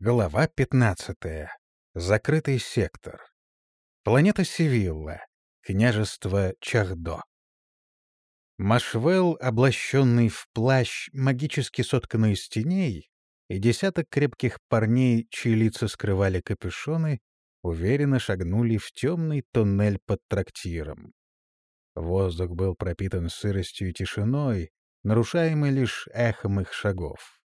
Глава 15. Закрытый сектор. Планета Севилла. Княжество Чахдо. Машвелл, облаченный в плащ, магически сотканный из теней, и десяток крепких парней, чьи лица скрывали капюшоны, уверенно шагнули в темный туннель под трактиром. Воздух был пропитан сыростью и тишиной, нарушаемый лишь эхом их шагов.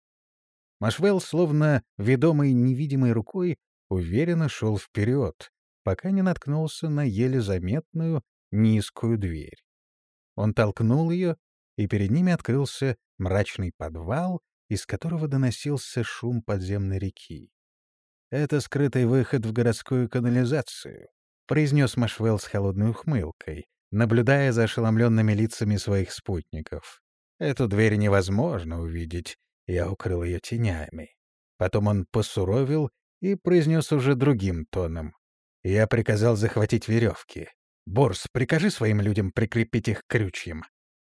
Машвелл, словно ведомый невидимой рукой, уверенно шел вперед, пока не наткнулся на еле заметную низкую дверь. Он толкнул ее, и перед ними открылся мрачный подвал, из которого доносился шум подземной реки. «Это скрытый выход в городскую канализацию», — произнес Машвелл с холодной ухмылкой, наблюдая за ошеломленными лицами своих спутников. «Эту дверь невозможно увидеть, я укрыл ее тенями. Потом он посуровил и произнес уже другим тоном. Я приказал захватить веревки. «Борс, прикажи своим людям прикрепить их крючьям».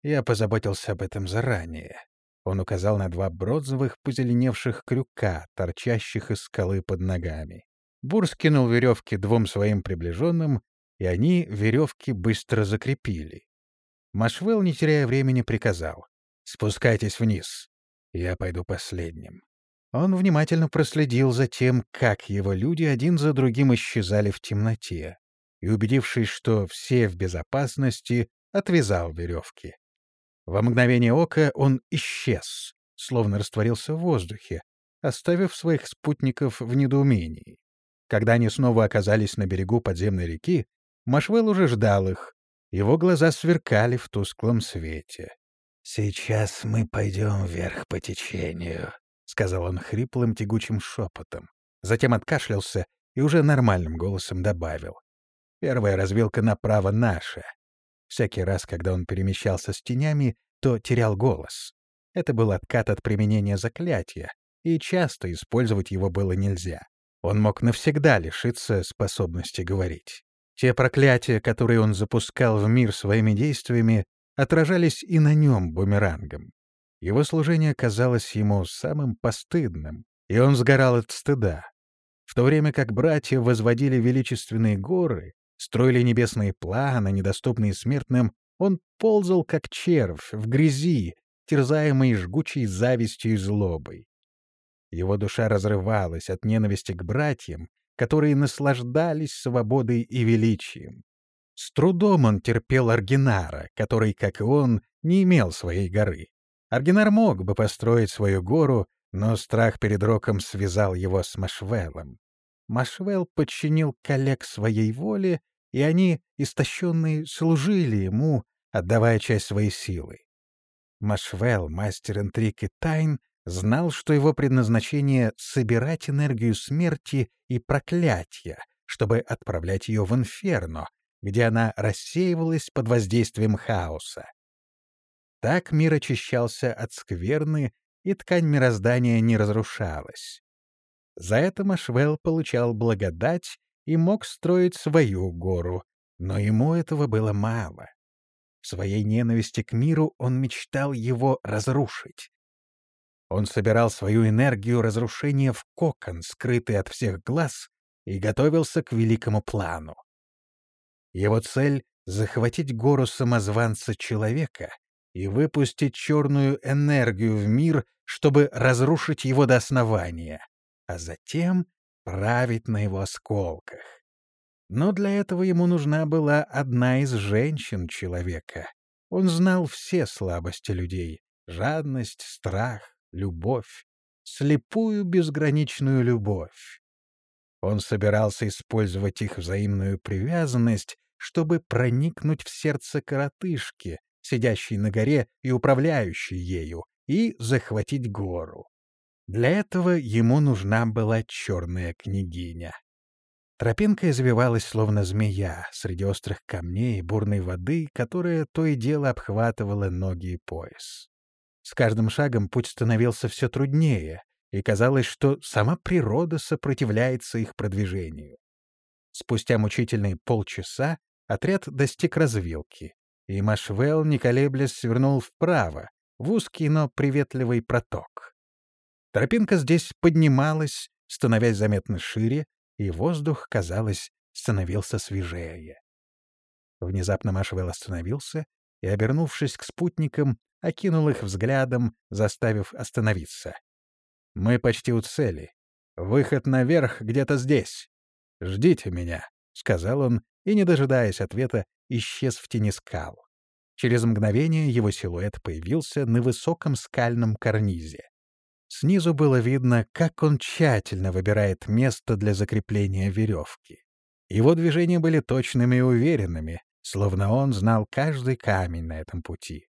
Я позаботился об этом заранее. Он указал на два бронзовых позеленевших крюка, торчащих из скалы под ногами. Бур скинул веревки двум своим приближенным, и они веревки быстро закрепили. Машвелл, не теряя времени, приказал. «Спускайтесь вниз. Я пойду последним. Он внимательно проследил за тем, как его люди один за другим исчезали в темноте, и, убедившись, что все в безопасности, отвязал веревки. Во мгновение ока он исчез, словно растворился в воздухе, оставив своих спутников в недоумении. Когда они снова оказались на берегу подземной реки, Машвел уже ждал их. Его глаза сверкали в тусклом свете. «Сейчас мы пойдем вверх по течению», — сказал он хриплым тягучим шепотом. Затем откашлялся и уже нормальным голосом добавил. «Первая развилка направо наша». Всякий раз, когда он перемещался с тенями, то терял голос. Это был откат от применения заклятия, и часто использовать его было нельзя. Он мог навсегда лишиться способности говорить. Те проклятия, которые он запускал в мир своими действиями, отражались и на нем бумерангом. Его служение казалось ему самым постыдным, и он сгорал от стыда. В то время как братья возводили величественные горы, строили небесные планы, недоступные смертным, он ползал как червь в грязи, терзаемый жгучей завистью и злобой. Его душа разрывалась от ненависти к братьям, которые наслаждались свободой и величием. С трудом он терпел Аргинара, который, как и он, не имел своей горы. Аргинар мог бы построить свою гору, но страх перед Роком связал его с Машвеллом. Машвелл подчинил коллег своей воле, и они, истощенные, служили ему, отдавая часть своей силы. Машвелл, мастер интриг и тайн, знал, что его предназначение — собирать энергию смерти и проклятия, чтобы отправлять ее в инферно, где она рассеивалась под воздействием хаоса. Так мир очищался от скверны, и ткань мироздания не разрушалась. За это Машвелл получал благодать и мог строить свою гору, но ему этого было мало. В своей ненависти к миру он мечтал его разрушить. Он собирал свою энергию разрушения в кокон, скрытый от всех глаз, и готовился к великому плану. Его цель — захватить гору самозванца-человека и выпустить черную энергию в мир, чтобы разрушить его до основания, а затем править на его осколках. Но для этого ему нужна была одна из женщин человека. Он знал все слабости людей — жадность, страх, любовь, слепую безграничную любовь. Он собирался использовать их взаимную привязанность чтобы проникнуть в сердце коротышки, сидящей на горе и управляющей ею, и захватить гору. Для этого ему нужна была черная княгиня. Тропинка извивалась, словно змея, среди острых камней и бурной воды, которая то и дело обхватывала ноги и пояс. С каждым шагом путь становился все труднее, и казалось, что сама природа сопротивляется их продвижению. Спустя мучительные полчаса Отряд достиг развилки, и Машвелл, не колеблясь, свернул вправо, в узкий, но приветливый проток. Тропинка здесь поднималась, становясь заметно шире, и воздух, казалось, становился свежее. Внезапно Машвелл остановился и, обернувшись к спутникам, окинул их взглядом, заставив остановиться. «Мы почти у цели. Выход наверх где-то здесь. Ждите меня», — сказал он, и, не дожидаясь ответа, исчез в тени скал. Через мгновение его силуэт появился на высоком скальном карнизе. Снизу было видно, как он тщательно выбирает место для закрепления веревки. Его движения были точными и уверенными, словно он знал каждый камень на этом пути.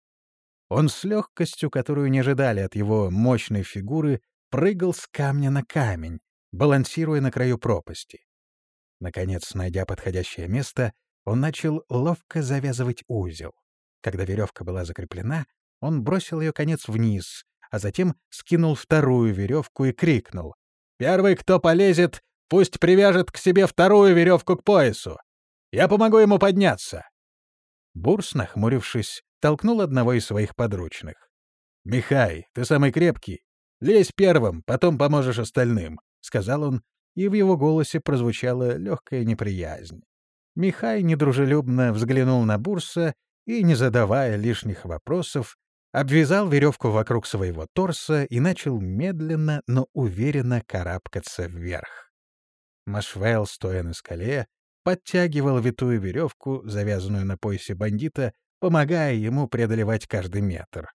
Он с легкостью, которую не ожидали от его мощной фигуры, прыгал с камня на камень, балансируя на краю пропасти. Наконец, найдя подходящее место, он начал ловко завязывать узел. Когда веревка была закреплена, он бросил ее конец вниз, а затем скинул вторую веревку и крикнул. «Первый, кто полезет, пусть привяжет к себе вторую веревку к поясу. Я помогу ему подняться!» Бурс, нахмурившись, толкнул одного из своих подручных. «Михай, ты самый крепкий. Лезь первым, потом поможешь остальным», — сказал он, и в его голосе прозвучала легкая неприязнь. Михай недружелюбно взглянул на Бурса и, не задавая лишних вопросов, обвязал веревку вокруг своего торса и начал медленно, но уверенно карабкаться вверх. Машвелл, стоя на скале, подтягивал витую веревку, завязанную на поясе бандита, помогая ему преодолевать каждый метр.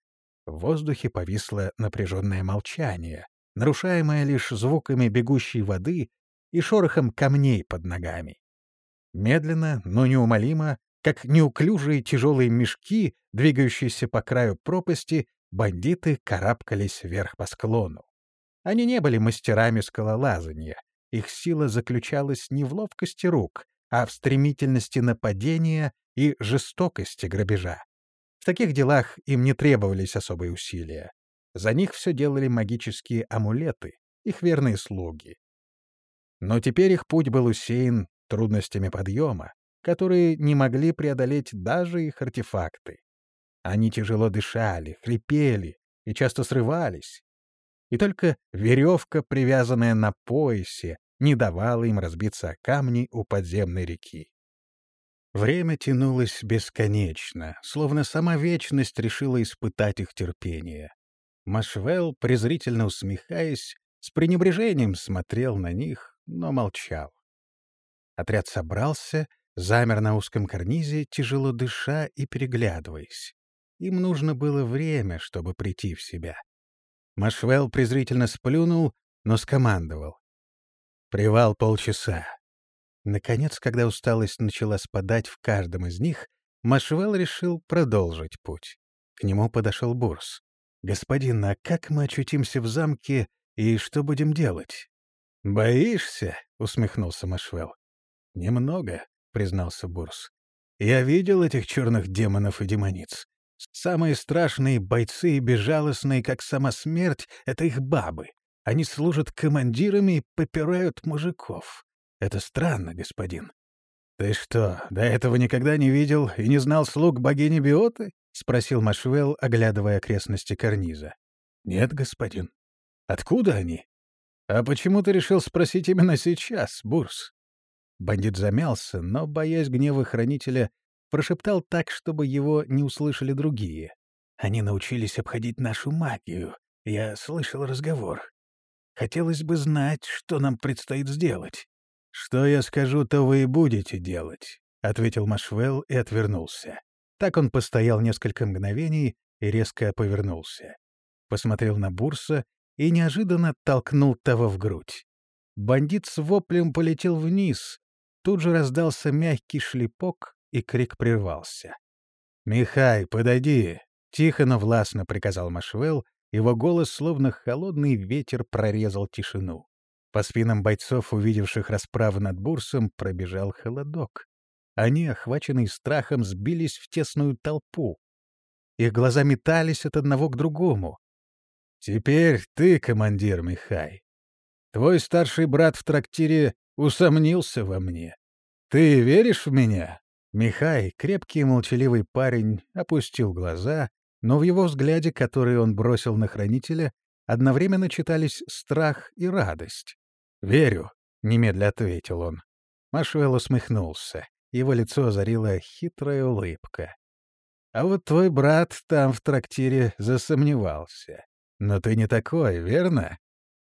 В воздухе повисло напряженное молчание, нарушаемое лишь звуками бегущей воды и шорохом камней под ногами. Медленно, но неумолимо, как неуклюжие тяжелые мешки, двигающиеся по краю пропасти, бандиты карабкались вверх по склону. Они не были мастерами скалолазания. Их сила заключалась не в ловкости рук, а в стремительности нападения и жестокости грабежа. В таких делах им не требовались особые усилия. За них все делали магические амулеты, их верные слуги. Но теперь их путь был усеян трудностями подъема, которые не могли преодолеть даже их артефакты. Они тяжело дышали, хрипели и часто срывались. И только веревка, привязанная на поясе, не давала им разбиться о камни у подземной реки. Время тянулось бесконечно, словно сама вечность решила испытать их терпение. Машвелл, презрительно усмехаясь, с пренебрежением смотрел на них, но молчал. Отряд собрался, замер на узком карнизе, тяжело дыша и переглядываясь. Им нужно было время, чтобы прийти в себя. Машвелл презрительно сплюнул, но скомандовал. «Привал полчаса. Наконец, когда усталость начала спадать в каждом из них, Машвелл решил продолжить путь. К нему подошел Бурс. «Господин, а как мы очутимся в замке и что будем делать?» «Боишься?» — усмехнулся Машвелл. «Немного», — признался Бурс. «Я видел этих черных демонов и демониц. Самые страшные бойцы и безжалостные, как сама смерть, — это их бабы. Они служат командирами и попирают мужиков. Это странно, господин. — Ты что, до этого никогда не видел и не знал слуг богини Биоты? — спросил Машвелл, оглядывая окрестности карниза. — Нет, господин. — Откуда они? — А почему ты решил спросить именно сейчас, Бурс? Бандит замялся, но, боясь гнева хранителя, прошептал так, чтобы его не услышали другие. Они научились обходить нашу магию. Я слышал разговор. Хотелось бы знать, что нам предстоит сделать. «Что я скажу, то вы и будете делать», — ответил Машвелл и отвернулся. Так он постоял несколько мгновений и резко повернулся. Посмотрел на Бурса и неожиданно толкнул того в грудь. Бандит с воплем полетел вниз. Тут же раздался мягкий шлепок, и крик прервался. «Михай, подойди!» — тихо, но властно приказал Машвелл, его голос, словно холодный ветер, прорезал тишину. По спинам бойцов, увидевших расправу над Бурсом, пробежал холодок. Они, охваченные страхом, сбились в тесную толпу. Их глаза метались от одного к другому. «Теперь ты, командир Михай. Твой старший брат в трактире усомнился во мне. Ты веришь в меня?» Михай, крепкий и молчаливый парень, опустил глаза, но в его взгляде, который он бросил на хранителя, одновременно читались страх и радость. «Верю», — немедля ответил он. Машвелл усмехнулся. Его лицо озарила хитрая улыбка. «А вот твой брат там в трактире засомневался. Но ты не такой, верно?»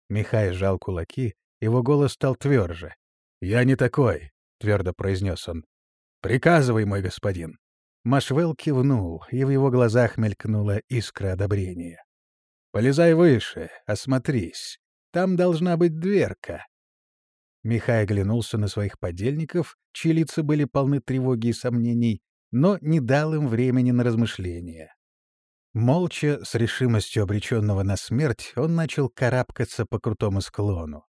Михай сжал кулаки, его голос стал тверже. «Я не такой», — твердо произнес он. «Приказывай, мой господин». Машвелл кивнул, и в его глазах мелькнула искра одобрения. «Полезай выше, осмотрись. Там должна быть дверка». Михай оглянулся на своих подельников, чьи лица были полны тревоги и сомнений, но не дал им времени на размышления. Молча, с решимостью обреченного на смерть, он начал карабкаться по крутому склону.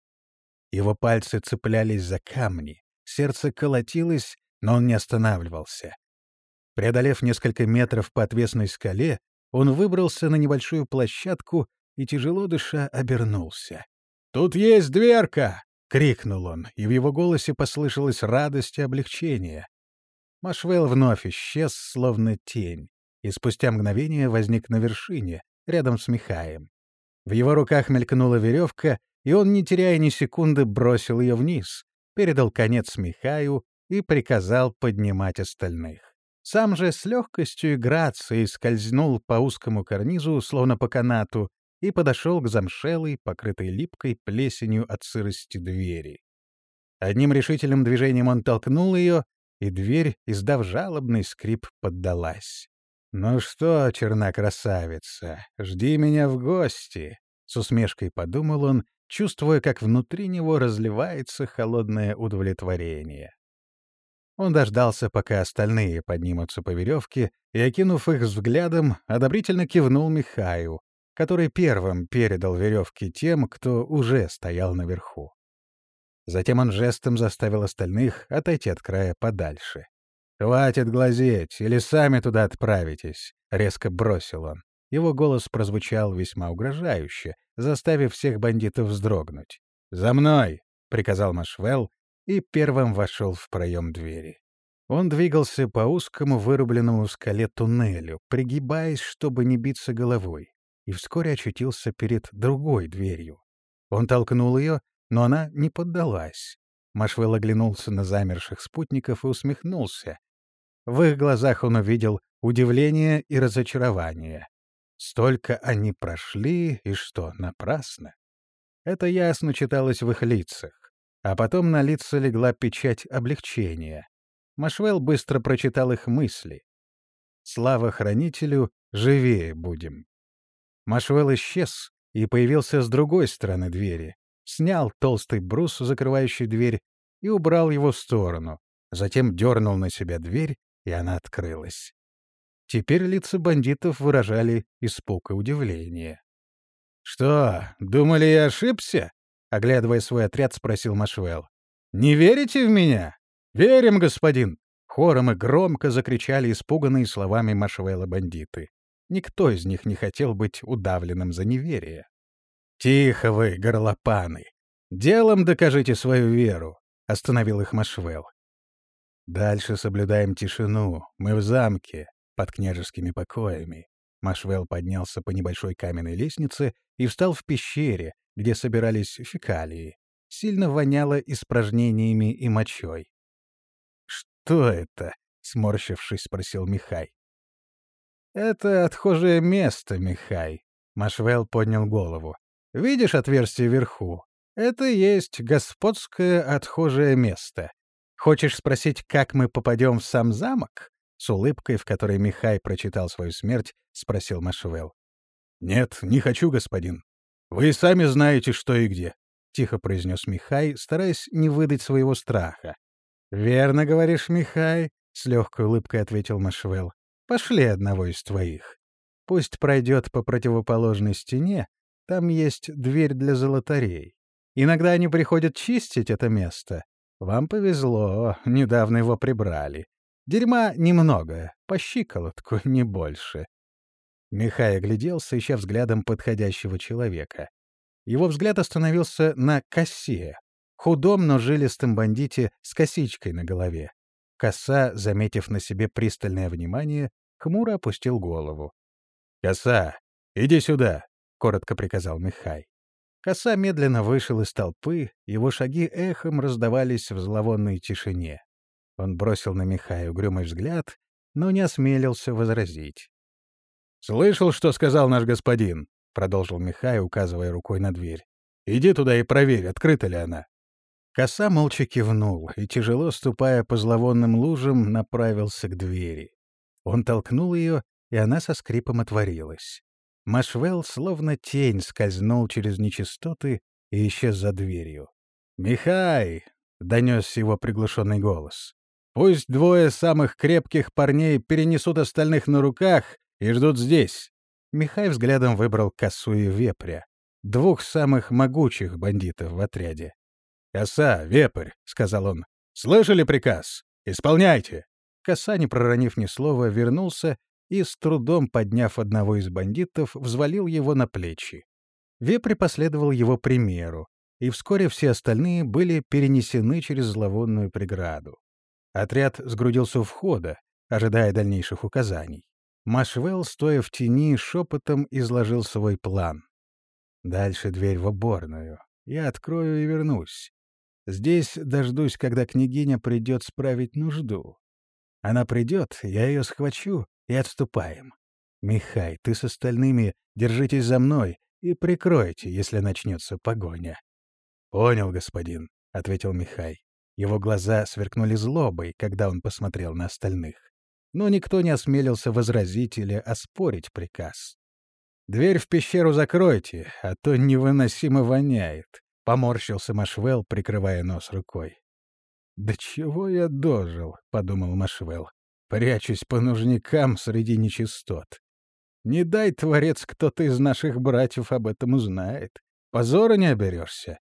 Его пальцы цеплялись за камни, сердце колотилось, но он не останавливался. Преодолев несколько метров по отвесной скале, он выбрался на небольшую площадку и, тяжело дыша, обернулся. «Тут есть дверка!» — крикнул он, и в его голосе послышалась радость и облегчение. Машвелл вновь исчез, словно тень, и спустя мгновение возник на вершине, рядом с Михаем. В его руках мелькнула веревка, и он, не теряя ни секунды, бросил ее вниз, передал конец Михаю и приказал поднимать остальных. Сам же с легкостью и грацией скользнул по узкому карнизу, словно по канату, и подошел к замшелой, покрытой липкой плесенью от сырости двери. Одним решительным движением он толкнул ее, и дверь, издав жалобный скрип, поддалась. «Ну что, черна красавица, жди меня в гости!» — с усмешкой подумал он, чувствуя, как внутри него разливается холодное удовлетворение. Он дождался, пока остальные поднимутся по веревке, и, окинув их взглядом, одобрительно кивнул Михаю, который первым передал веревки тем, кто уже стоял наверху. Затем он жестом заставил остальных отойти от края подальше. «Хватит глазеть, или сами туда отправитесь», — резко бросил он. Его голос прозвучал весьма угрожающе, заставив всех бандитов вздрогнуть. «За мной!» — приказал Машвелл и первым вошел в проем двери. Он двигался по узкому вырубленному в скале туннелю, пригибаясь, чтобы не биться головой, и вскоре очутился перед другой дверью. Он толкнул ее, но она не поддалась. Машвелл оглянулся на замерших спутников и усмехнулся. В их глазах он увидел удивление и разочарование. Столько они прошли, и что, напрасно? Это ясно читалось в их лицах. А потом на лица легла печать облегчения. Машвелл быстро прочитал их мысли. «Слава хранителю, живее будем». Машвелл исчез и появился с другой стороны двери, снял толстый брус, закрывающий дверь, и убрал его в сторону, затем дернул на себя дверь, и она открылась. Теперь лица бандитов выражали испуг и удивление. «Что, думали, я ошибся?» — оглядывая свой отряд, спросил Машвелл. «Не верите в меня?» «Верим, господин!» — хором и громко закричали испуганные словами Машвелла бандиты. Никто из них не хотел быть удавленным за неверие. «Тихо вы, горлопаны! Делом докажите свою веру!» — остановил их Машвелл. «Дальше соблюдаем тишину. Мы в замке под княжескими покоями. Машвелл поднялся по небольшой каменной лестнице и встал в пещере, где собирались фекалии. Сильно воняло испражнениями и мочой. «Что это?» — сморщившись, спросил Михай. «Это отхожее место, Михай», — Машвелл поднял голову. «Видишь отверстие вверху? Это есть господское отхожее место. Хочешь спросить, как мы попадем в сам замок? С улыбкой, в которой Михай прочитал свою смерть, спросил Машвелл. «Нет, не хочу, господин. Вы сами знаете, что и где», — тихо произнес Михай, стараясь не выдать своего страха. «Верно говоришь, Михай», — с легкой улыбкой ответил Машвелл. «Пошли одного из твоих. Пусть пройдет по противоположной стене, там есть дверь для золотарей. Иногда они приходят чистить это место. Вам повезло, недавно его прибрали. Дерьма немного, по щиколотку, не больше. Михай огляделся, ища взглядом подходящего человека. Его взгляд остановился на косе, худом, но жилистом бандите с косичкой на голове. Коса, заметив на себе пристальное внимание, хмуро опустил голову. «Коса, иди сюда!» — коротко приказал Михай. Коса медленно вышел из толпы, его шаги эхом раздавались в зловонной тишине. Он бросил на Михая угрюмый взгляд, но не осмелился возразить. «Слышал, что сказал наш господин?» — продолжил Михай, указывая рукой на дверь. «Иди туда и проверь, открыта ли она». Коса молча кивнул и, тяжело ступая по зловонным лужам, направился к двери. Он толкнул ее, и она со скрипом отворилась. Машвелл, словно тень, скользнул через нечистоты и исчез за дверью. «Михай!» — донес его приглушенный голос. «Пусть двое самых крепких парней перенесут остальных на руках и ждут здесь». Михай взглядом выбрал косу и вепря, двух самых могучих бандитов в отряде. «Коса, вепрь!» — сказал он. «Слышали приказ? Исполняйте!» Коса, не проронив ни слова, вернулся и, с трудом подняв одного из бандитов, взвалил его на плечи. Вепрь последовал его примеру, и вскоре все остальные были перенесены через зловонную преграду. Отряд сгрудился у входа, ожидая дальнейших указаний. Машвелл, стоя в тени, шепотом изложил свой план. «Дальше дверь в уборную. Я открою и вернусь. Здесь дождусь, когда княгиня придет справить нужду. Она придет, я ее схвачу и отступаем. Михай, ты с остальными держитесь за мной и прикройте, если начнется погоня. — Понял, господин, — ответил Михай. Его глаза сверкнули злобой, когда он посмотрел на остальных. Но никто не осмелился возразить или оспорить приказ. «Дверь в пещеру закройте, а то невыносимо воняет», — поморщился Машвел, прикрывая нос рукой. «Да чего я дожил?» — подумал Машвел прячусь по нужникам среди нечистот. Не дай, Творец, кто-то из наших братьев об этом узнает. Позора не оберешься.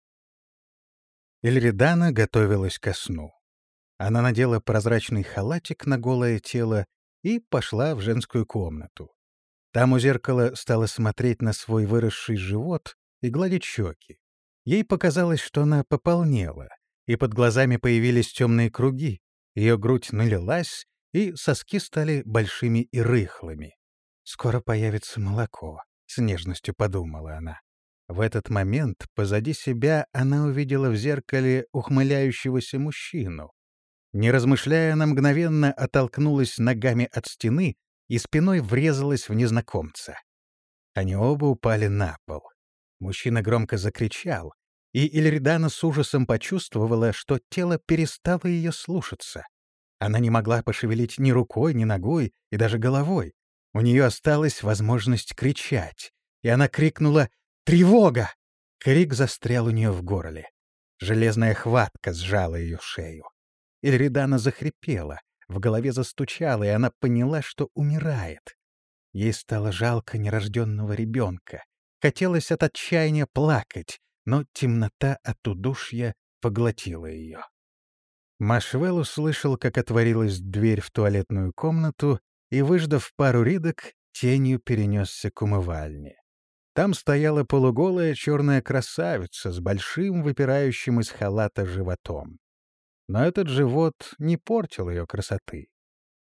Эльридана готовилась ко сну. Она надела прозрачный халатик на голое тело и пошла в женскую комнату. Там у зеркала стала смотреть на свой выросший живот и гладить щеки. Ей показалось, что она пополнела, и под глазами появились темные круги, ее грудь налилась, и соски стали большими и рыхлыми. «Скоро появится молоко», — с нежностью подумала она. В этот момент позади себя она увидела в зеркале ухмыляющегося мужчину. Не размышляя, она мгновенно оттолкнулась ногами от стены и спиной врезалась в незнакомца. Они оба упали на пол. Мужчина громко закричал, и Ильридана с ужасом почувствовала, что тело перестало ее слушаться. Она не могла пошевелить ни рукой, ни ногой и даже головой. У нее осталась возможность кричать, и она крикнула «Тревога!». Крик застрял у нее в горле. Железная хватка сжала ее шею. Ильридана захрипела, в голове застучала, и она поняла, что умирает. Ей стало жалко нерожденного ребенка. Хотелось от отчаяния плакать, но темнота от удушья поглотила ее. Машвелл услышал, как отворилась дверь в туалетную комнату и, выждав пару ридок, тенью перенесся к умывальне. Там стояла полуголая черная красавица с большим выпирающим из халата животом. Но этот живот не портил ее красоты.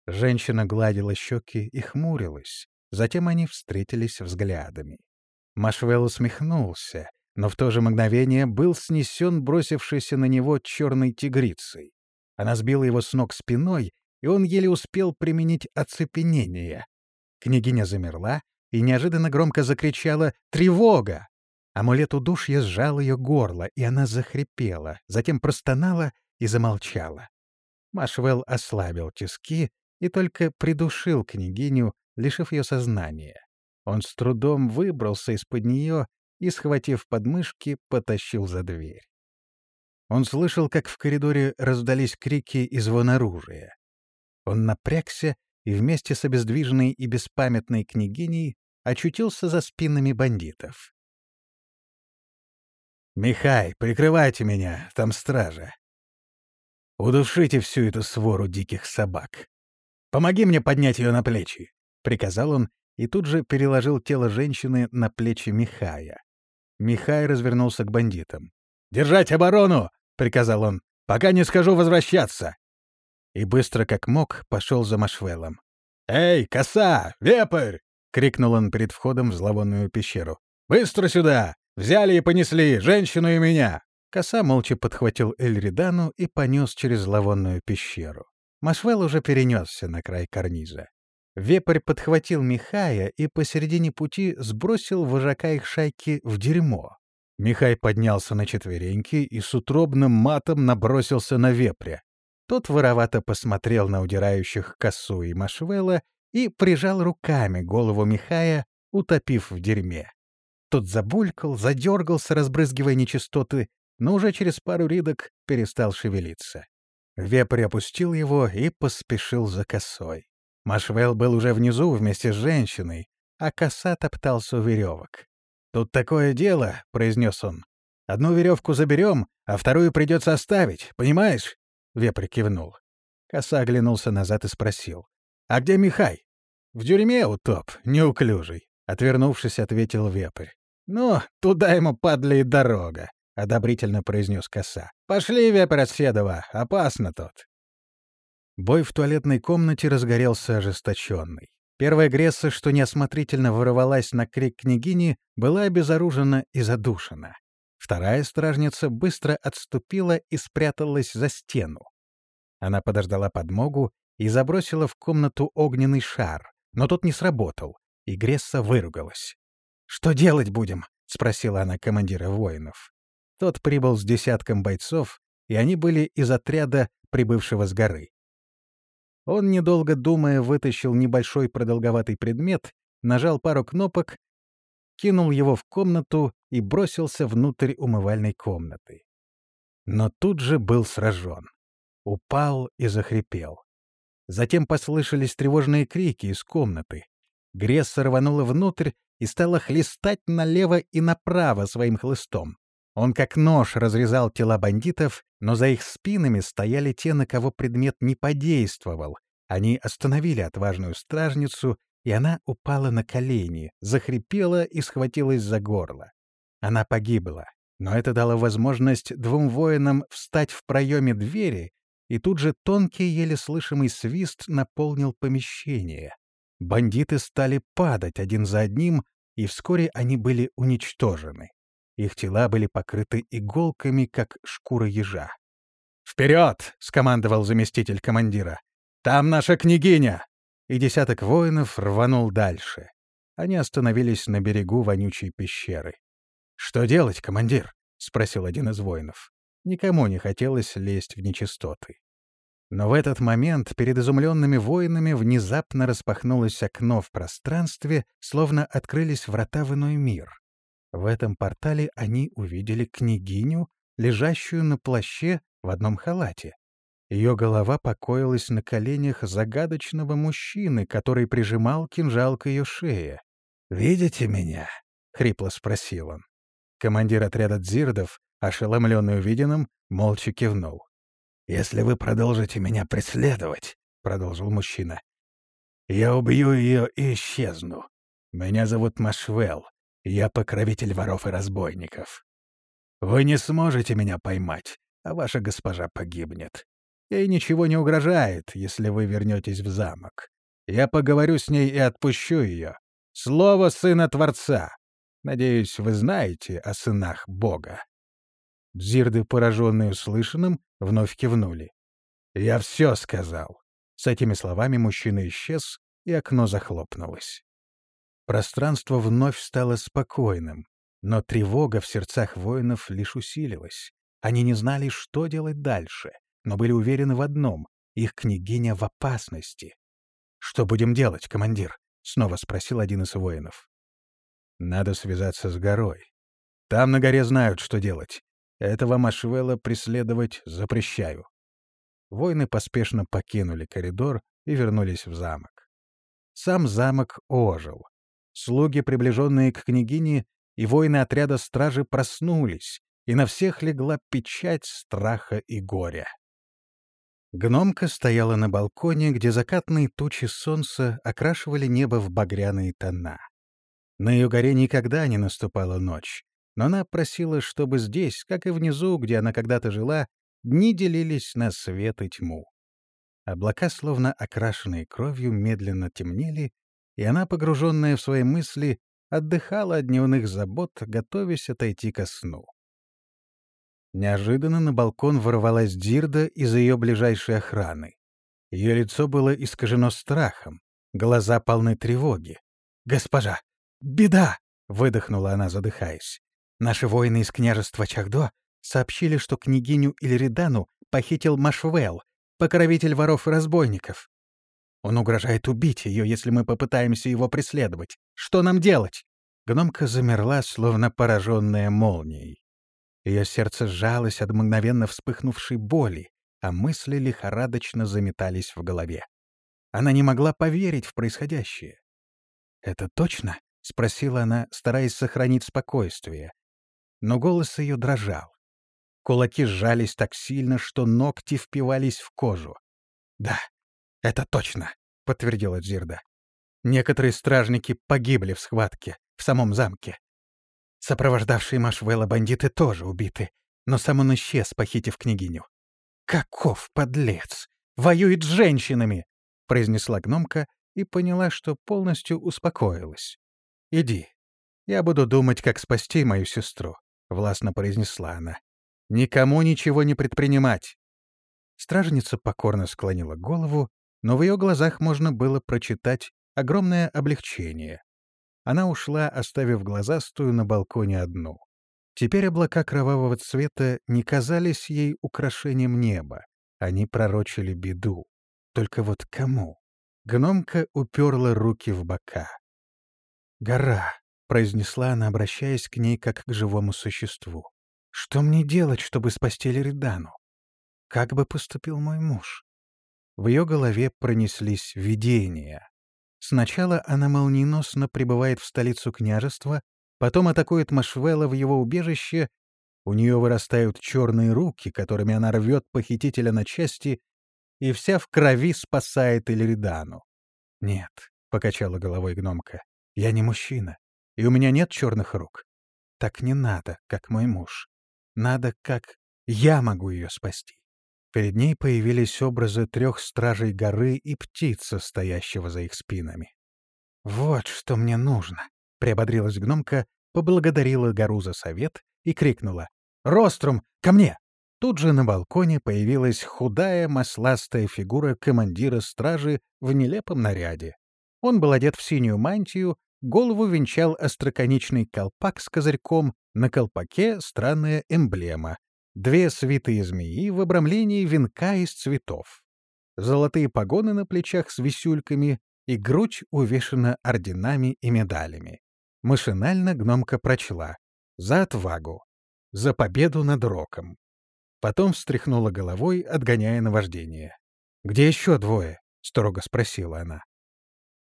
Женщина гладила щеки и хмурилась. Затем они встретились взглядами. Машвелл усмехнулся, но в то же мгновение был снесен бросившейся на него черной тигрицей. Она сбила его с ног спиной, и он еле успел применить оцепенение. Княгиня замерла и неожиданно громко закричала «Тревога!». Амулет удушья сжал ее горло, и она захрипела, затем простонала и замолчала. Машвелл ослабил тиски и только придушил княгиню, лишив ее сознания. Он с трудом выбрался из-под нее и, схватив подмышки, потащил за дверь. Он слышал, как в коридоре раздались крики и звон оружия. Он напрягся и вместе с обездвиженной и беспамятной княгиней очутился за спинами бандитов. «Михай, прикрывайте меня, там стража. Удушите всю эту свору диких собак. Помоги мне поднять ее на плечи», — приказал он и тут же переложил тело женщины на плечи Михая. Михай развернулся к бандитам. «Держать оборону! — приказал он, — «пока не скажу возвращаться». И быстро как мог пошел за Машвеллом. «Эй, коса! Вепрь!» — крикнул он перед входом в зловонную пещеру. «Быстро сюда! Взяли и понесли, женщину и меня!» Коса молча подхватил Эльридану и понес через зловонную пещеру. Машвел уже перенесся на край карниза. Вепрь подхватил Михая и посередине пути сбросил вожака их шайки в дерьмо. Михай поднялся на четвереньки и с утробным матом набросился на вепря. Тот воровато посмотрел на удирающих косу и Машвелла и прижал руками голову Михая, утопив в дерьме. Тот забулькал, задергался, разбрызгивая нечистоты, но уже через пару ридок перестал шевелиться. Вепрь опустил его и поспешил за косой. Машвелл был уже внизу вместе с женщиной, а коса топтался у веревок. «Тут такое дело», — произнес он. «Одну веревку заберем, а вторую придется оставить, понимаешь?» Вепрь кивнул. Коса оглянулся назад и спросил. «А где Михай?» «В тюрьме утоп, неуклюжий», — отвернувшись, ответил Вепрь. «Ну, туда ему, падли, и дорога», — одобрительно произнес Коса. «Пошли, Вепрь от опасно тут». Бой в туалетной комнате разгорелся ожесточенный. Первая Гресса, что неосмотрительно ворвалась на крик княгини, была обезоружена и задушена. Вторая стражница быстро отступила и спряталась за стену. Она подождала подмогу и забросила в комнату огненный шар, но тот не сработал, и Гресса выругалась. «Что делать будем?» — спросила она командира воинов. Тот прибыл с десятком бойцов, и они были из отряда, прибывшего с горы. Он, недолго думая, вытащил небольшой продолговатый предмет, нажал пару кнопок, кинул его в комнату и бросился внутрь умывальной комнаты. Но тут же был сражен. Упал и захрипел. Затем послышались тревожные крики из комнаты. Гресса рванула внутрь и стала хлестать налево и направо своим хлыстом. Он как нож разрезал тела бандитов, но за их спинами стояли те, на кого предмет не подействовал. Они остановили отважную стражницу, и она упала на колени, захрипела и схватилась за горло. Она погибла, но это дало возможность двум воинам встать в проеме двери, и тут же тонкий, еле слышимый свист наполнил помещение. Бандиты стали падать один за одним, и вскоре они были уничтожены. Их тела были покрыты иголками, как шкура ежа. «Вперед!» — скомандовал заместитель командира. «Там наша княгиня!» И десяток воинов рванул дальше. Они остановились на берегу вонючей пещеры. «Что делать, командир?» — спросил один из воинов. Никому не хотелось лезть в нечистоты. Но в этот момент перед изумленными воинами внезапно распахнулось окно в пространстве, словно открылись врата в иной мир. В этом портале они увидели княгиню, лежащую на плаще в одном халате. Ее голова покоилась на коленях загадочного мужчины, который прижимал кинжал к ее шее. «Видите меня?» — хрипло спросил он. Командир отряда дзирдов, ошеломленный увиденным, молча кивнул. «Если вы продолжите меня преследовать», — продолжил мужчина, — «я убью ее и исчезну. Меня зовут Машвел, я покровитель воров и разбойников. Вы не сможете меня поймать, а ваша госпожа погибнет. Ей ничего не угрожает, если вы вернетесь в замок. Я поговорю с ней и отпущу ее. Слово Сына Творца. Надеюсь, вы знаете о сынах Бога. Дзирды, пораженные услышанным, вновь кивнули. «Я все сказал». С этими словами мужчина исчез, и окно захлопнулось. Пространство вновь стало спокойным, но тревога в сердцах воинов лишь усилилась. Они не знали, что делать дальше, но были уверены в одном — их княгиня в опасности. «Что будем делать, командир?» — снова спросил один из воинов. «Надо связаться с горой. Там на горе знают, что делать. Этого Машвелла преследовать запрещаю». Воины поспешно покинули коридор и вернулись в замок. Сам замок ожил. Слуги, приближенные к княгине, и воины отряда стражи проснулись, и на всех легла печать страха и горя. Гномка стояла на балконе, где закатные тучи солнца окрашивали небо в багряные тона. На ее горе никогда не наступала ночь, но она просила, чтобы здесь, как и внизу, где она когда-то жила, дни делились на свет и тьму. Облака, словно окрашенные кровью, медленно темнели и она, погруженная в свои мысли, отдыхала от дневных забот, готовясь отойти ко сну. Неожиданно на балкон ворвалась Дирда из ее ближайшей охраны. Ее лицо было искажено страхом, глаза полны тревоги. «Госпожа! Беда!» — выдохнула она, задыхаясь. «Наши воины из княжества Чахдо сообщили, что княгиню Ильридану похитил Машвелл, покровитель воров и разбойников. Он угрожает убить ее, если мы попытаемся его преследовать. Что нам делать?» Гномка замерла, словно пораженная молнией. Ее сердце сжалось от мгновенно вспыхнувшей боли, а мысли лихорадочно заметались в голове. Она не могла поверить в происходящее. «Это точно?» — спросила она, стараясь сохранить спокойствие. Но голос ее дрожал. Кулаки сжались так сильно, что ногти впивались в кожу. «Да, это точно», — подтвердила Дзирда. «Некоторые стражники погибли в схватке в самом замке. Сопровождавшие Машвелла бандиты тоже убиты, но сам он исчез, похитив княгиню. «Каков подлец! Воюет с женщинами!» — произнесла гномка и поняла, что полностью успокоилась. «Иди. Я буду думать, как спасти мою сестру», — властно произнесла она. «Никому ничего не предпринимать». Стражница покорно склонила голову, но в ее глазах можно было прочитать огромное облегчение. Она ушла, оставив глазастую на балконе одну. Теперь облака кровавого цвета не казались ей украшением неба. Они пророчили беду. Только вот кому? Гномка уперла руки в бока. «Гора», — произнесла она, обращаясь к ней как к живому существу. «Что мне делать, чтобы спасти Леридану? Как бы поступил мой муж?» В ее голове пронеслись видения. Сначала она молниеносно прибывает в столицу княжества, потом атакует Машвелла в его убежище, у нее вырастают черные руки, которыми она рвет похитителя на части, и вся в крови спасает Эльридану. «Нет», — покачала головой гномка, — «я не мужчина, и у меня нет черных рук. Так не надо, как мой муж. Надо, как я могу ее спасти». Перед ней появились образы трех стражей горы и птицы, стоящего за их спинами. «Вот что мне нужно», — приободрилась гномка, поблагодарила гору за совет и крикнула. «Рострум, ко мне!» Тут же на балконе появилась худая, масластая фигура командира стражи в нелепом наряде. Он был одет в синюю мантию, голову венчал остроконечный колпак с козырьком, на колпаке странная эмблема две святые змеи в обрамлении венка из цветов, золотые погоны на плечах с висюльками и грудь увешана орденами и медалями. Машинально гномка прочла «За отвагу! За победу над роком!» Потом встряхнула головой, отгоняя наваждение. «Где еще двое?» — строго спросила она.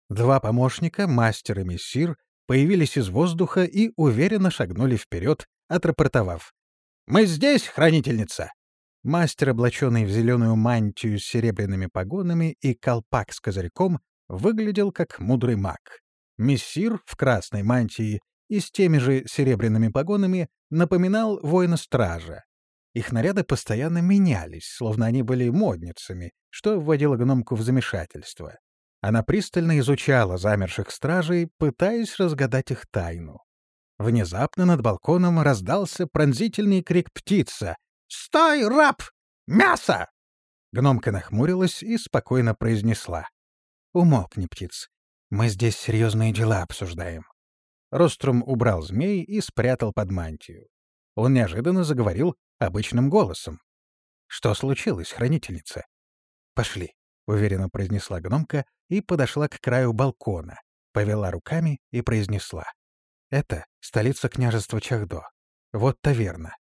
Два помощника, мастер и мессир, появились из воздуха и уверенно шагнули вперед, отрапортовав. «Мы здесь, хранительница!» Мастер, облаченный в зеленую мантию с серебряными погонами и колпак с козырьком, выглядел как мудрый маг. Мессир в красной мантии и с теми же серебряными погонами напоминал воина-стража. Их наряды постоянно менялись, словно они были модницами, что вводило гномку в замешательство. Она пристально изучала замерших стражей, пытаясь разгадать их тайну. Внезапно над балконом раздался пронзительный крик птица. «Стой, раб! Мясо!» Гномка нахмурилась и спокойно произнесла. «Умолкни, птиц. Мы здесь серьезные дела обсуждаем». Рострум убрал змей и спрятал под мантию. Он неожиданно заговорил обычным голосом. «Что случилось, хранительница?» «Пошли», — уверенно произнесла гномка и подошла к краю балкона, повела руками и произнесла. Это столица княжества Чахдо. Вот таверна.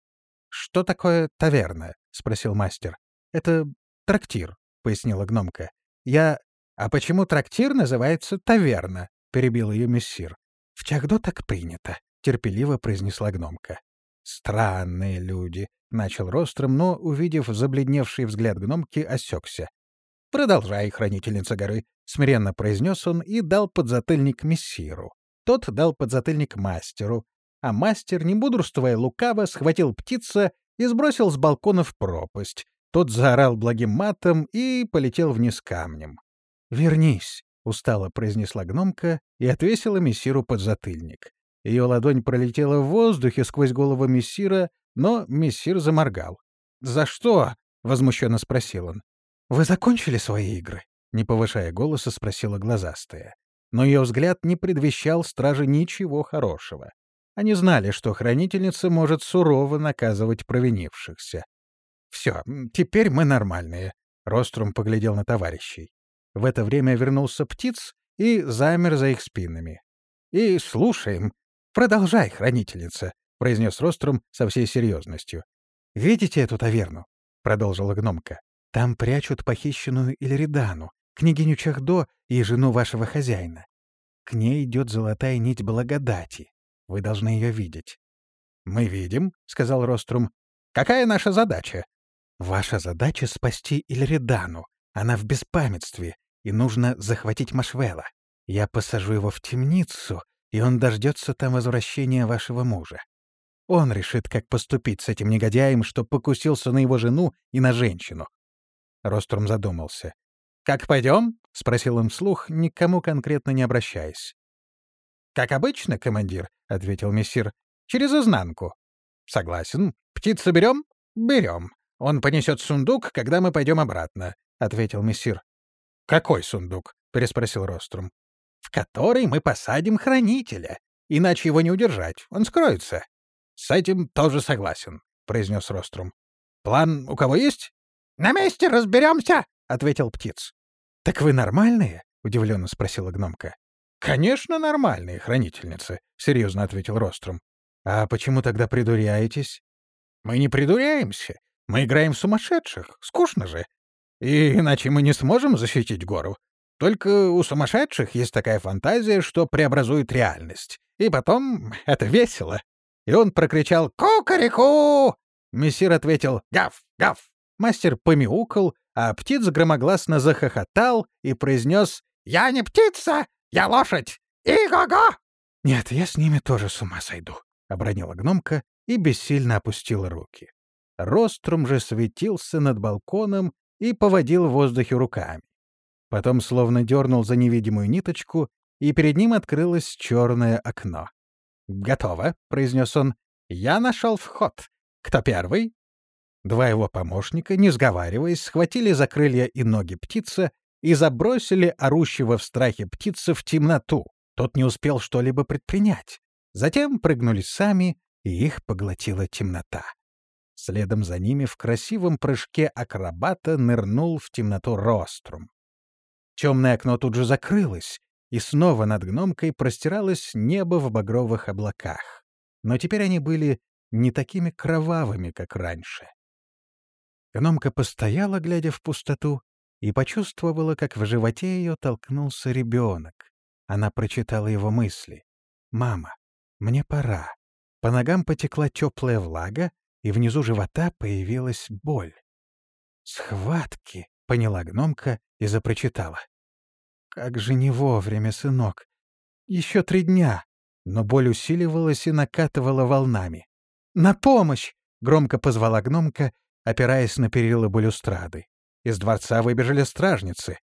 Что такое таверна? спросил мастер. Это трактир, пояснила гномка. Я... А почему трактир называется таверна? перебил ее мессир. В Чахдо так принято, терпеливо произнесла гномка. Странные люди, начал Ростром, но, увидев забледневший взгляд гномки, осекся. «Продолжай, хранительница горы», — смиренно произнес он и дал подзатыльник мессиру. Тот дал подзатыльник мастеру, а мастер, не бодрствуя лукаво, схватил птица и сбросил с балкона в пропасть. Тот заорал благим матом и полетел вниз камнем. «Вернись», — устало произнесла гномка и отвесила мессиру подзатыльник. Ее ладонь пролетела в воздухе сквозь голову мессира, но мессир заморгал. «За что?» — возмущенно спросил он. «Вы закончили свои игры?» — не повышая голоса, спросила глазастая. Но ее взгляд не предвещал страже ничего хорошего. Они знали, что хранительница может сурово наказывать провинившихся. «Все, теперь мы нормальные», — Рострум поглядел на товарищей. В это время вернулся птиц и замер за их спинами. «И слушаем. Продолжай, хранительница», — произнес Рострум со всей серьезностью. «Видите эту таверну?» — продолжила гномка. «Там прячут похищенную Ильридану, княгиню Чахдо и жену вашего хозяина. К ней идет золотая нить благодати. Вы должны ее видеть». «Мы видим», — сказал Рострум. «Какая наша задача?» «Ваша задача — спасти Ильридану. Она в беспамятстве, и нужно захватить Машвела. Я посажу его в темницу, и он дождется там возвращения вашего мужа. Он решит, как поступить с этим негодяем, что покусился на его жену и на женщину. Ростром задумался. «Как пойдем?» — спросил он вслух, никому конкретно не обращаясь. «Как обычно, командир», — ответил мессир, — «через изнанку». «Согласен. Птицу берем?» «Берем. Он понесет сундук, когда мы пойдем обратно», — ответил мессир. «Какой сундук?» — переспросил Рострум. «В который мы посадим хранителя. Иначе его не удержать. Он скроется». «С этим тоже согласен», — произнес Рострум. «План у кого есть?» «На месте разберемся», — ответил птиц. «Так вы нормальные?» — удивленно спросила гномка. «Конечно, нормальные хранительницы», — серьезно ответил Рострум. «А почему тогда придуряетесь?» «Мы не придуряемся. Мы играем в сумасшедших. Скучно же. И иначе мы не сможем защитить гору. Только у сумасшедших есть такая фантазия, что преобразует реальность. И потом это весело. И он прокричал «Кукареку!». Мессир ответил «Гав! Гав!». Мастер помяукал, а птиц громогласно захохотал и произнес «Я не птица, я лошадь! И-го-го!» «Нет, я с ними тоже с ума сойду», — обронила гномка и бессильно опустила руки. Рострум же светился над балконом и поводил в воздухе руками. Потом словно дернул за невидимую ниточку, и перед ним открылось черное окно. «Готово», — произнес он. «Я нашел вход. Кто первый?» Два его помощника, не сговариваясь, схватили за крылья и ноги птица и забросили орущего в страхе птица в темноту. Тот не успел что-либо предпринять. Затем прыгнули сами, и их поглотила темнота. Следом за ними в красивом прыжке акробата нырнул в темноту Рострум. Темное окно тут же закрылось, и снова над гномкой простиралось небо в багровых облаках. Но теперь они были не такими кровавыми, как раньше. Гномка постояла, глядя в пустоту, и почувствовала, как в животе ее толкнулся ребенок. Она прочитала его мысли. «Мама, мне пора». По ногам потекла теплая влага, и внизу живота появилась боль. «Схватки!» — поняла гномка и запрочитала. «Как же не вовремя, сынок! Еще три дня!» Но боль усиливалась и накатывала волнами. «На помощь!» — громко позвала гномка, опираясь на перила балюстрады. Из дворца выбежали стражницы.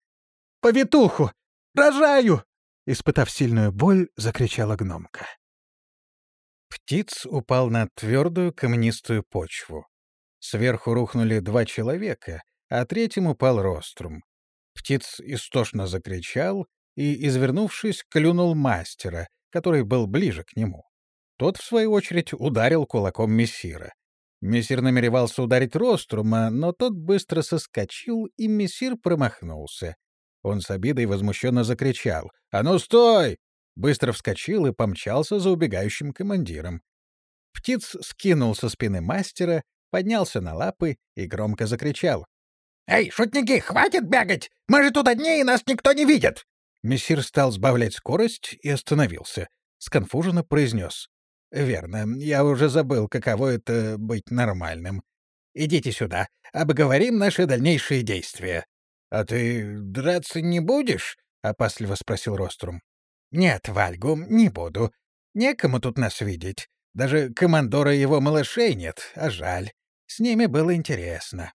«Повитуху! Рожаю!» Испытав сильную боль, закричала гномка. Птиц упал на твердую камнистую почву. Сверху рухнули два человека, а третьим упал рострум. Птиц истошно закричал и, извернувшись, клюнул мастера, который был ближе к нему. Тот, в свою очередь, ударил кулаком мессира. Мессир намеревался ударить Рострума, но тот быстро соскочил, и мессир промахнулся. Он с обидой возмущенно закричал. «А ну стой! быстро вскочил и помчался за убегающим командиром. Птиц скинул со спины мастера, поднялся на лапы и громко закричал. «Эй, шутники, хватит бегать! Мы же тут одни, и нас никто не видит!» Мессир стал сбавлять скорость и остановился. Сконфуженно произнес. «Верно, я уже забыл, каково это быть нормальным. Идите сюда, обговорим наши дальнейшие действия». «А ты драться не будешь?» — опасливо спросил Рострум. «Нет, Вальгу, не буду. Некому тут нас видеть. Даже командора его малышей нет, а жаль. С ними было интересно».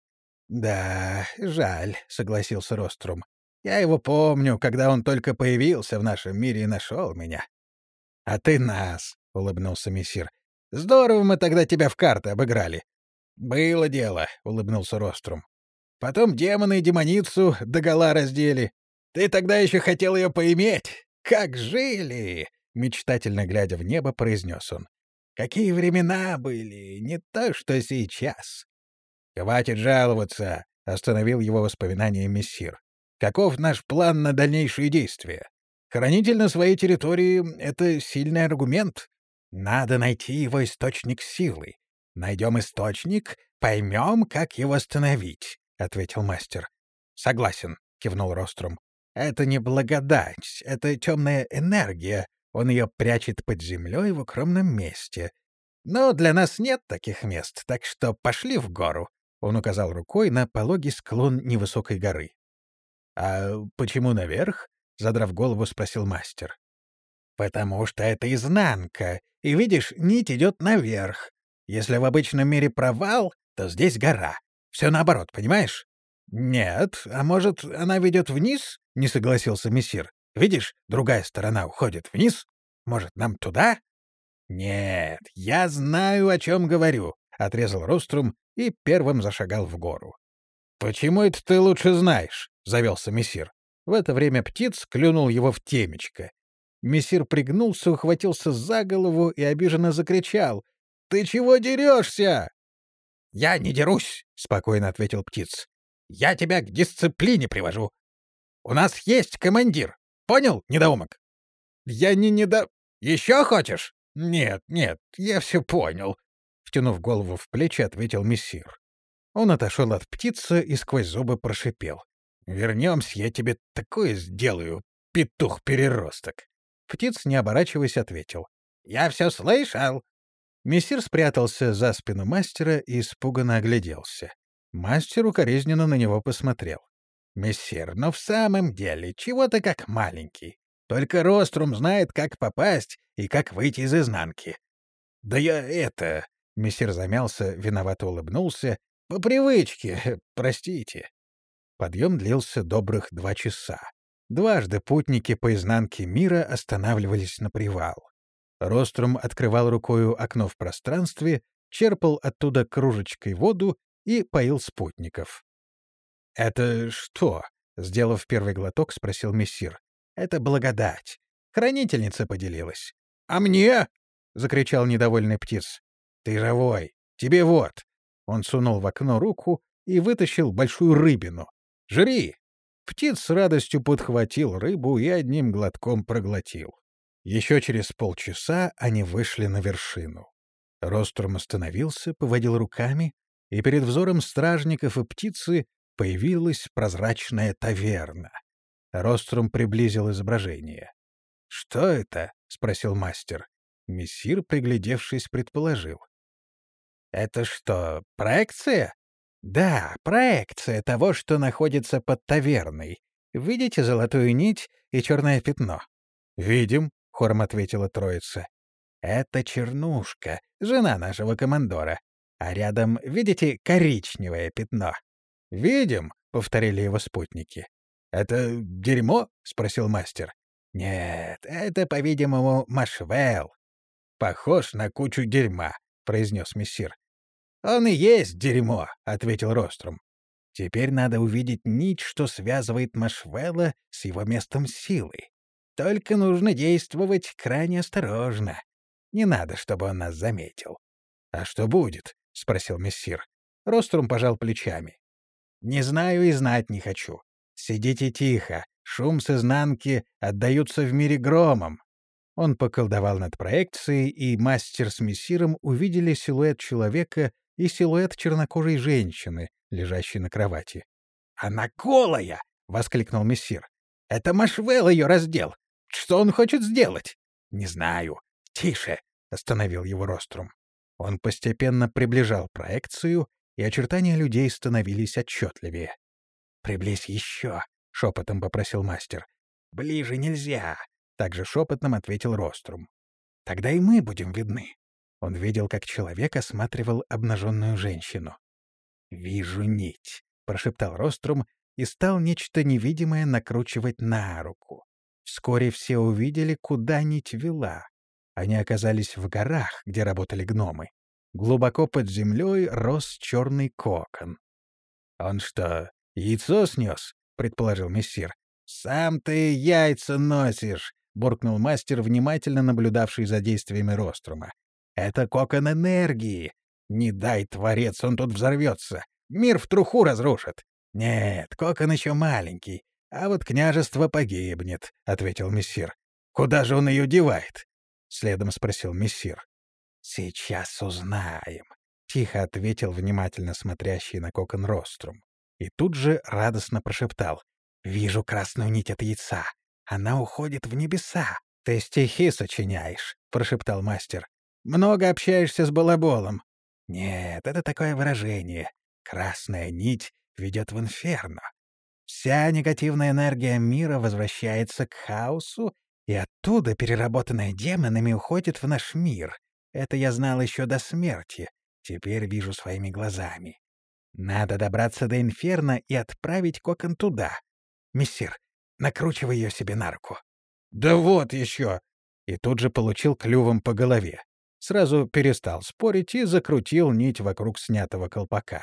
«Да, жаль», — согласился Рострум. «Я его помню, когда он только появился в нашем мире и нашел меня. А ты нас. — улыбнулся мессир. «Здорово мы тогда тебя в карты обыграли». «Было дело», — улыбнулся Рострум. «Потом демона и демоницу догола раздели. Ты тогда еще хотел ее поиметь. Как жили!» — мечтательно глядя в небо, произнес он. «Какие времена были, не то что сейчас». «Хватит жаловаться», — остановил его воспоминания мессир. «Каков наш план на дальнейшие действия? Хранитель на своей территории — это сильный аргумент. Надо найти его источник силы. Найдем источник, поймем, как его остановить», — ответил мастер. «Согласен», — кивнул Рострум. «Это не благодать, это темная энергия. Он ее прячет под землей в укромном месте. Но для нас нет таких мест, так что пошли в гору». Он указал рукой на пологий склон невысокой горы. «А почему наверх?» — задрав голову, спросил мастер. «Потому что это изнанка, и, видишь, нить идет наверх. Если в обычном мире провал, то здесь гора. Все наоборот, понимаешь?» «Нет, а может, она ведет вниз?» — не согласился мессир. «Видишь, другая сторона уходит вниз. Может, нам туда?» «Нет, я знаю, о чем говорю», — отрезал Рострум и первым зашагал в гору. «Почему это ты лучше знаешь?» — завелся мессир. В это время птиц клюнул его в темечко. Мессир пригнулся, ухватился за голову и обиженно закричал. «Ты чего дерешься?» «Я не дерусь», — спокойно ответил птиц. «Я тебя к дисциплине привожу. У нас есть командир. Понял, недоумок?» «Я не недо... Еще хочешь?» «Нет, нет, я все понял», — втянув голову в плечи, ответил мессир. Он отошел от птицы и сквозь зубы прошипел. Вернемся, я тебе такое сделаю, петух-переросток. Птиц, не оборачиваясь, ответил. Я все слышал. Мессир спрятался за спину мастера и испуганно огляделся. Мастер укоризненно на него посмотрел. «Мессир, но в самом деле, чего ты как маленький? Только Рострум знает, как попасть и как выйти из изнанки». «Да я это...» — мессир замялся, виновато улыбнулся. «По привычке, простите». Подъем длился добрых два часа. Дважды путники по изнанке мира останавливались на привал. Рострум открывал рукою окно в пространстве, черпал оттуда кружечкой воду и поил спутников. «Это что?» — сделав первый глоток, спросил мессир. «Это благодать. Хранительница поделилась». «А мне?» — закричал недовольный птиц. «Ты живой. Тебе вот». Он сунул в окно руку и вытащил большую рыбину. Жри!» Птиц с радостью подхватил рыбу и одним глотком проглотил. Еще через полчаса они вышли на вершину. Ростром остановился, поводил руками, и перед взором стражников и птицы появилась прозрачная таверна. Ростром приблизил изображение. «Что это?» — спросил мастер. Мессир, приглядевшись, предположил. «Это что, проекция?» Да, проекция того, что находится под таверной. Видите золотую нить и черное пятно? Видим, хором ответила троица. Это Чернушка, жена нашего командора. А рядом, видите, коричневое пятно. Видим, повторили его спутники. Это дерьмо? спросил мастер. Нет, это, по-видимому, Машвел. Похож на кучу дерьма, произнес мессир. «Он и есть дерьмо», — ответил Рострум. «Теперь надо увидеть нить, что связывает Машвелла с его местом силы. Только нужно действовать крайне осторожно. Не надо, чтобы он нас заметил». «А что будет?» — спросил мессир. Рострум пожал плечами. «Не знаю и знать не хочу. Сидите тихо. Шум с изнанки отдаются в мире громом. Он поколдовал над проекцией, и мастер с мессиром увидели силуэт человека и силуэт чернокожей женщины, лежащей на кровати. «Она голая!» — воскликнул мессир. «Это Машвелл ее раздел! Что он хочет сделать?» «Не знаю. Тише!» — остановил его Рострум. Он постепенно приближал проекцию, и очертания людей становились отчетливее. «Приблизь еще!» — шепотом попросил мастер. «Ближе нельзя!» — также шепотом ответил Рострум. «Тогда и мы будем видны». Он видел, как человек осматривал обнаженную женщину. «Вижу нить», — прошептал Рострум и стал нечто невидимое накручивать на руку. Вскоре все увидели, куда нить вела. Они оказались в горах, где работали гномы. Глубоко под землей рос черный кокон. «Он что, яйцо снес?» — предположил мессир. «Сам ты яйца носишь!» — буркнул мастер, внимательно наблюдавший за действиями Рострума. «Это кокон энергии! Не дай, творец, он тут взорвется! Мир в труху разрушит!» «Нет, кокон еще маленький, а вот княжество погибнет», — ответил мессир. «Куда же он ее девает?» — следом спросил мессир. «Сейчас узнаем», — тихо ответил внимательно смотрящий на кокон Рострум. И тут же радостно прошептал. «Вижу красную нить от яйца. Она уходит в небеса. Ты стихи сочиняешь», — прошептал мастер. «Много общаешься с балаболом». «Нет, это такое выражение. Красная нить ведет в инферно. Вся негативная энергия мира возвращается к хаосу, и оттуда, переработанная демонами, уходит в наш мир. Это я знал еще до смерти. Теперь вижу своими глазами. Надо добраться до инферно и отправить кокон туда. Мессир, накручивай ее себе на руку. «Да вот еще!» И тут же получил клювом по голове. Сразу перестал спорить и закрутил нить вокруг снятого колпака.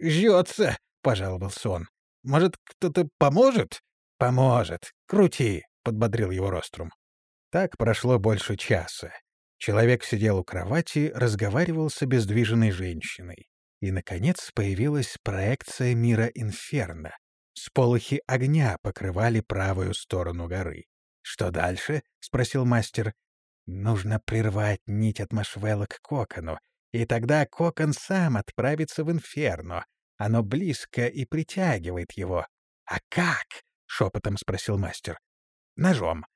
«Жжется!» — пожаловался он. «Может, кто-то поможет?» «Поможет. Крути!» — подбодрил его Рострум. Так прошло больше часа. Человек сидел у кровати, разговаривал с обездвиженной женщиной. И, наконец, появилась проекция мира Инферно. Сполохи огня покрывали правую сторону горы. «Что дальше?» — спросил мастер. «Нужно прервать нить от Машвелла к кокону, и тогда кокон сам отправится в Инферно. Оно близко и притягивает его». «А как?» — шепотом спросил мастер. «Ножом.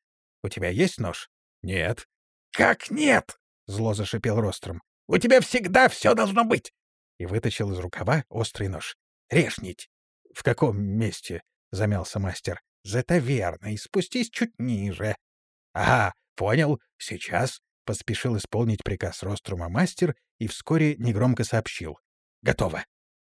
У тебя есть нож?» «Нет». «Как нет?» — зло зашипел Ростром. «У тебя всегда все должно быть!» И вытащил из рукава острый нож. «Режь нить!» «В каком месте?» — замялся мастер. «Это верно, и спустись чуть ниже». «Ага, понял, сейчас», — поспешил исполнить приказ Рострума мастер и вскоре негромко сообщил. «Готово».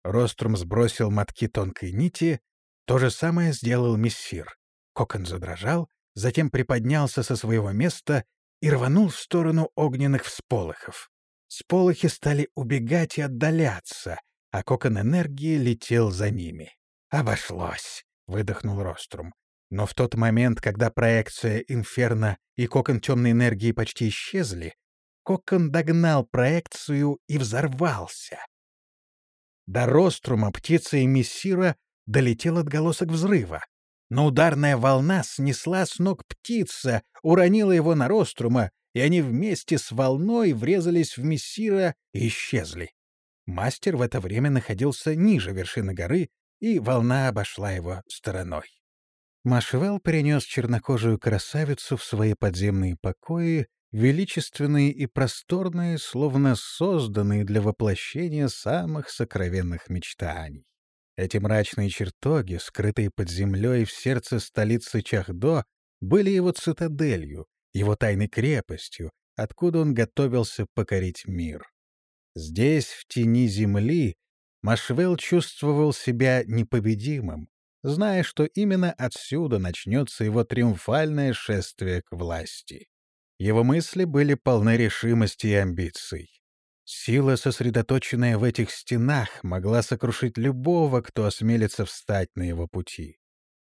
Рострум сбросил мотки тонкой нити. То же самое сделал мессир. Кокон задрожал, затем приподнялся со своего места и рванул в сторону огненных всполохов. Сполохи стали убегать и отдаляться, а кокон энергии летел за ними. «Обошлось», — выдохнул Рострум. Но в тот момент, когда проекция Инферно и кокон темной энергии почти исчезли, кокон догнал проекцию и взорвался. До Рострума птица и мессира долетел отголосок взрыва. Но ударная волна снесла с ног птица, уронила его на Рострума, и они вместе с волной врезались в мессира и исчезли. Мастер в это время находился ниже вершины горы, и волна обошла его стороной. Машвелл перенес чернокожую красавицу в свои подземные покои, величественные и просторные, словно созданные для воплощения самых сокровенных мечтаний. Эти мрачные чертоги, скрытые под землей в сердце столицы Чахдо, были его цитаделью, его тайной крепостью, откуда он готовился покорить мир. Здесь, в тени земли, Машвелл чувствовал себя непобедимым, зная, что именно отсюда начнется его триумфальное шествие к власти. Его мысли были полны решимости и амбиций. Сила, сосредоточенная в этих стенах, могла сокрушить любого, кто осмелится встать на его пути.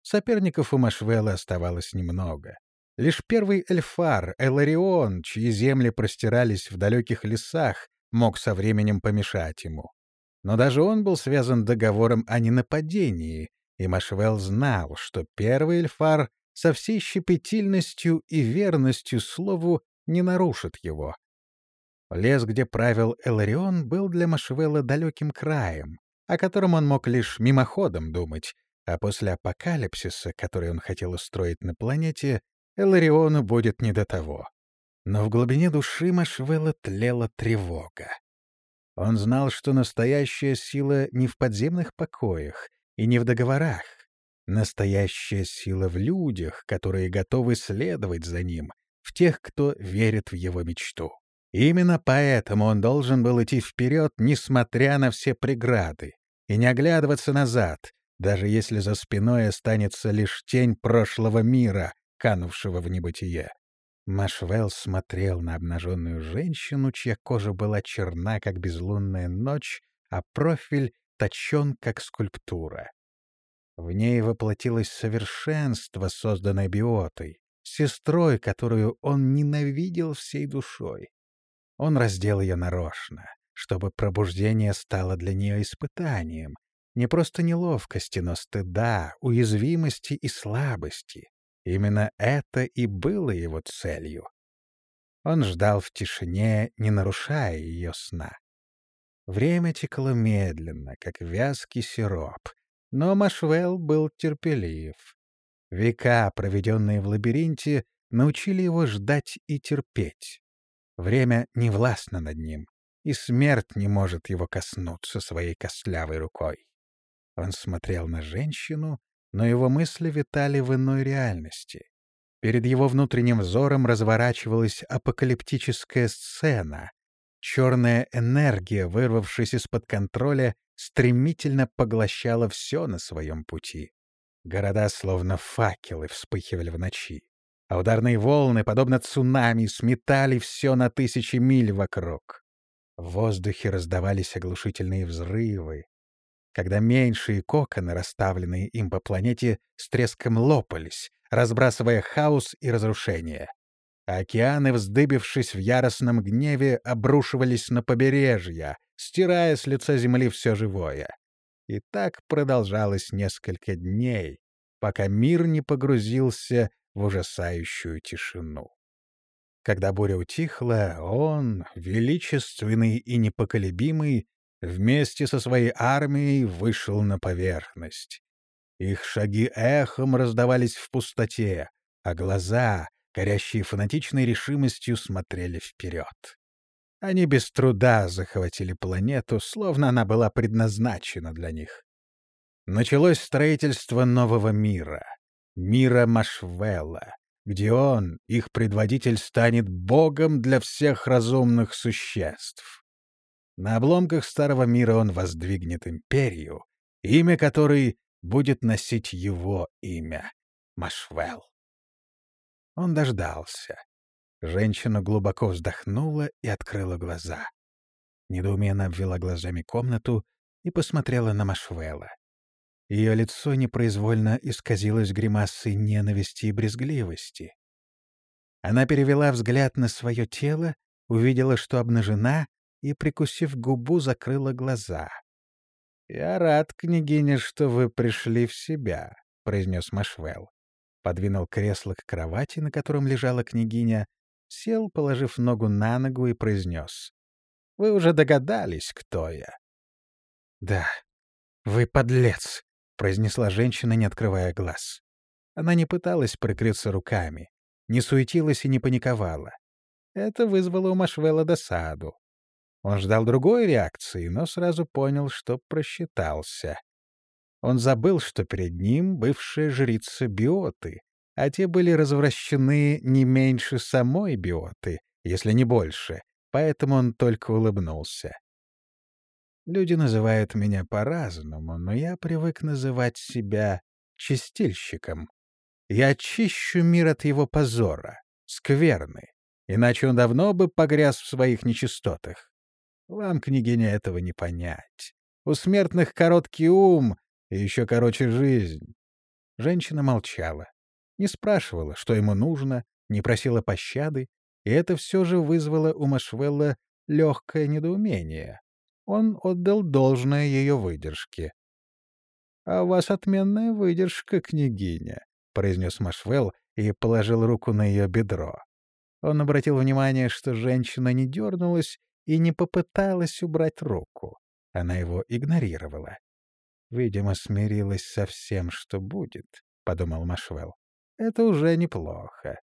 Соперников у Машвелла оставалось немного. Лишь первый эльфар, Эларион, чьи земли простирались в далеких лесах, мог со временем помешать ему. Но даже он был связан договором о ненападении, и Машвелл знал, что первый эльфар со всей щепетильностью и верностью слову не нарушит его. Лес, где правил Эларион, был для Машвелла далеким краем, о котором он мог лишь мимоходом думать, а после апокалипсиса, который он хотел устроить на планете, Элариону будет не до того. Но в глубине души Машвелла тлела тревога. Он знал, что настоящая сила не в подземных покоях и не в договорах. Настоящая сила в людях, которые готовы следовать за ним, в тех, кто верит в его мечту. Именно поэтому он должен был идти вперед, несмотря на все преграды, и не оглядываться назад, даже если за спиной останется лишь тень прошлого мира, канувшего в небытие. Машвелл смотрел на обнаженную женщину, чья кожа была черна, как безлунная ночь, а профиль точен, как скульптура. В ней воплотилось совершенство, созданное биотой, сестрой, которую он ненавидел всей душой. Он раздел ее нарочно, чтобы пробуждение стало для нее испытанием, не просто неловкости, но стыда, уязвимости и слабости. Именно это и было его целью. Он ждал в тишине, не нарушая ее сна. Время текло медленно, как вязкий сироп, но Машвелл был терпелив. Века, проведенные в лабиринте, научили его ждать и терпеть. Время не властно над ним, и смерть не может его коснуться своей костлявой рукой. Он смотрел на женщину, но его мысли витали в иной реальности. Перед его внутренним взором разворачивалась апокалиптическая сцена. Черная энергия, вырвавшись из-под контроля, стремительно поглощала все на своем пути. Города, словно факелы, вспыхивали в ночи, а ударные волны, подобно цунами, сметали все на тысячи миль вокруг. В воздухе раздавались оглушительные взрывы, когда меньшие коконы, расставленные им по планете, с треском лопались, разбрасывая хаос и разрушение. Океаны, вздыбившись в яростном гневе, обрушивались на побережья, стирая с лица земли все живое. И так продолжалось несколько дней, пока мир не погрузился в ужасающую тишину. Когда буря утихла, он, величественный и непоколебимый, вместе со своей армией вышел на поверхность. Их шаги эхом раздавались в пустоте, а глаза, горящие фанатичной решимостью, смотрели вперед. Они без труда захватили планету, словно она была предназначена для них. Началось строительство нового мира, мира Машвелла, где он, их предводитель, станет богом для всех разумных существ. На обломках старого мира он воздвигнет империю, имя которой будет носить его имя — Машвелл. Он дождался. Женщина глубоко вздохнула и открыла глаза. Недоуменно обвела глазами комнату и посмотрела на Машвелла. Ее лицо непроизвольно исказилось гримасой ненависти и брезгливости. Она перевела взгляд на свое тело, увидела, что обнажена, и, прикусив губу, закрыла глаза. — Я рад, княгиня, что вы пришли в себя, — произнес Машвелл. Подвинул кресло к кровати, на котором лежала княгиня, сел, положив ногу на ногу, и произнес. — Вы уже догадались, кто я? — Да, вы подлец, — произнесла женщина, не открывая глаз. Она не пыталась прикрыться руками, не суетилась и не паниковала. Это вызвало у Машвелла досаду. Он ждал другой реакции, но сразу понял, что просчитался. Он забыл, что перед ним бывшая жрица биоты, а те были развращены не меньше самой биоты, если не больше, поэтому он только улыбнулся. Люди называют меня по-разному, но я привык называть себя чистильщиком. Я очищу мир от его позора, скверны, иначе он давно бы погряз в своих нечистотах. Вам, княгиня, этого не понять. У смертных короткий ум и еще короче жизнь. Женщина молчала. Не спрашивала, что ему нужно, не просила пощады, и это все же вызвало у Машвелла легкое недоумение. Он отдал должное ее выдержке. — А у вас отменная выдержка, княгиня, — произнес Машвелл и положил руку на ее бедро. Он обратил внимание, что женщина не дернулась и не попыталась убрать руку. Она его игнорировала. «Видимо, смирилась со всем, что будет», — подумал Машвелл. «Это уже неплохо.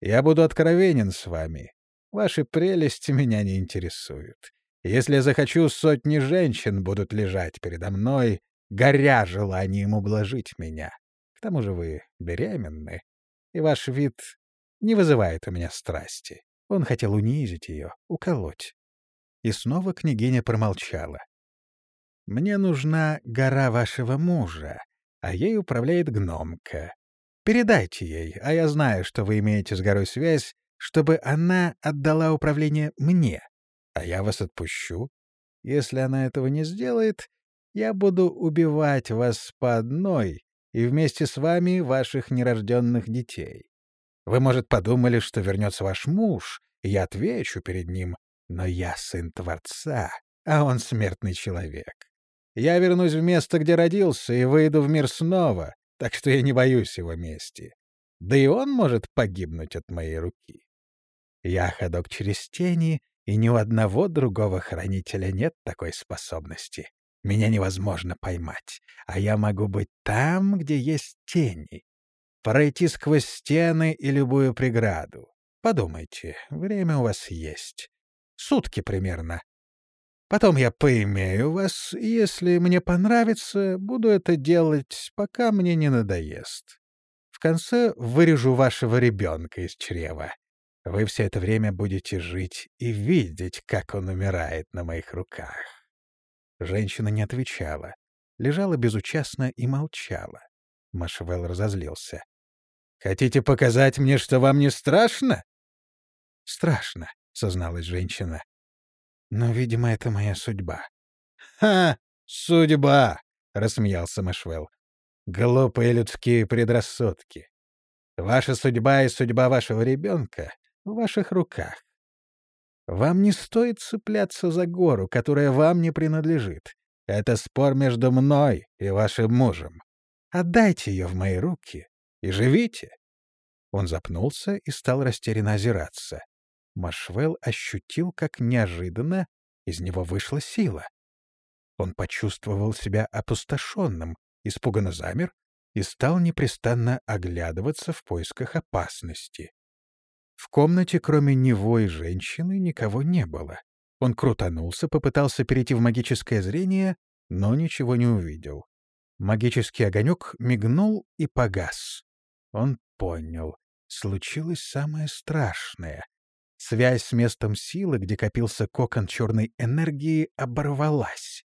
Я буду откровенен с вами. Ваши прелести меня не интересуют. Если я захочу, сотни женщин будут лежать передо мной, горя желанием ублажить меня. К тому же вы беременны, и ваш вид не вызывает у меня страсти. Он хотел унизить ее, уколоть. И снова княгиня промолчала. «Мне нужна гора вашего мужа, а ей управляет гномка. Передайте ей, а я знаю, что вы имеете с горой связь, чтобы она отдала управление мне, а я вас отпущу. Если она этого не сделает, я буду убивать вас по одной и вместе с вами ваших нерожденных детей. Вы, может, подумали, что вернется ваш муж, и я отвечу перед ним, но я сын Творца, а он смертный человек. Я вернусь в место, где родился, и выйду в мир снова, так что я не боюсь его мести. Да и он может погибнуть от моей руки. Я ходок через тени, и ни у одного другого хранителя нет такой способности. Меня невозможно поймать, а я могу быть там, где есть тени. Пройти сквозь стены и любую преграду. Подумайте, время у вас есть. Сутки примерно. Потом я поимею вас, и если мне понравится, буду это делать, пока мне не надоест. В конце вырежу вашего ребенка из чрева. Вы все это время будете жить и видеть, как он умирает на моих руках. Женщина не отвечала, лежала безучастно и молчала. Машвелл разозлился. «Хотите показать мне, что вам не страшно?» «Страшно», — созналась женщина. «Но, видимо, это моя судьба». «Ха! Судьба!» — рассмеялся Машвелл. «Глупые людские предрассудки. Ваша судьба и судьба вашего ребенка в ваших руках. Вам не стоит цепляться за гору, которая вам не принадлежит. Это спор между мной и вашим мужем. Отдайте ее в мои руки и живите. Он запнулся и стал растерянно озираться. Машвелл ощутил, как неожиданно из него вышла сила. Он почувствовал себя опустошенным, испуганно замер и стал непрестанно оглядываться в поисках опасности. В комнате, кроме него и женщины, никого не было. Он крутанулся, попытался перейти в магическое зрение, но ничего не увидел. Магический огонек мигнул и погас. Он понял. Случилось самое страшное. Связь с местом силы, где копился кокон черной энергии, оборвалась.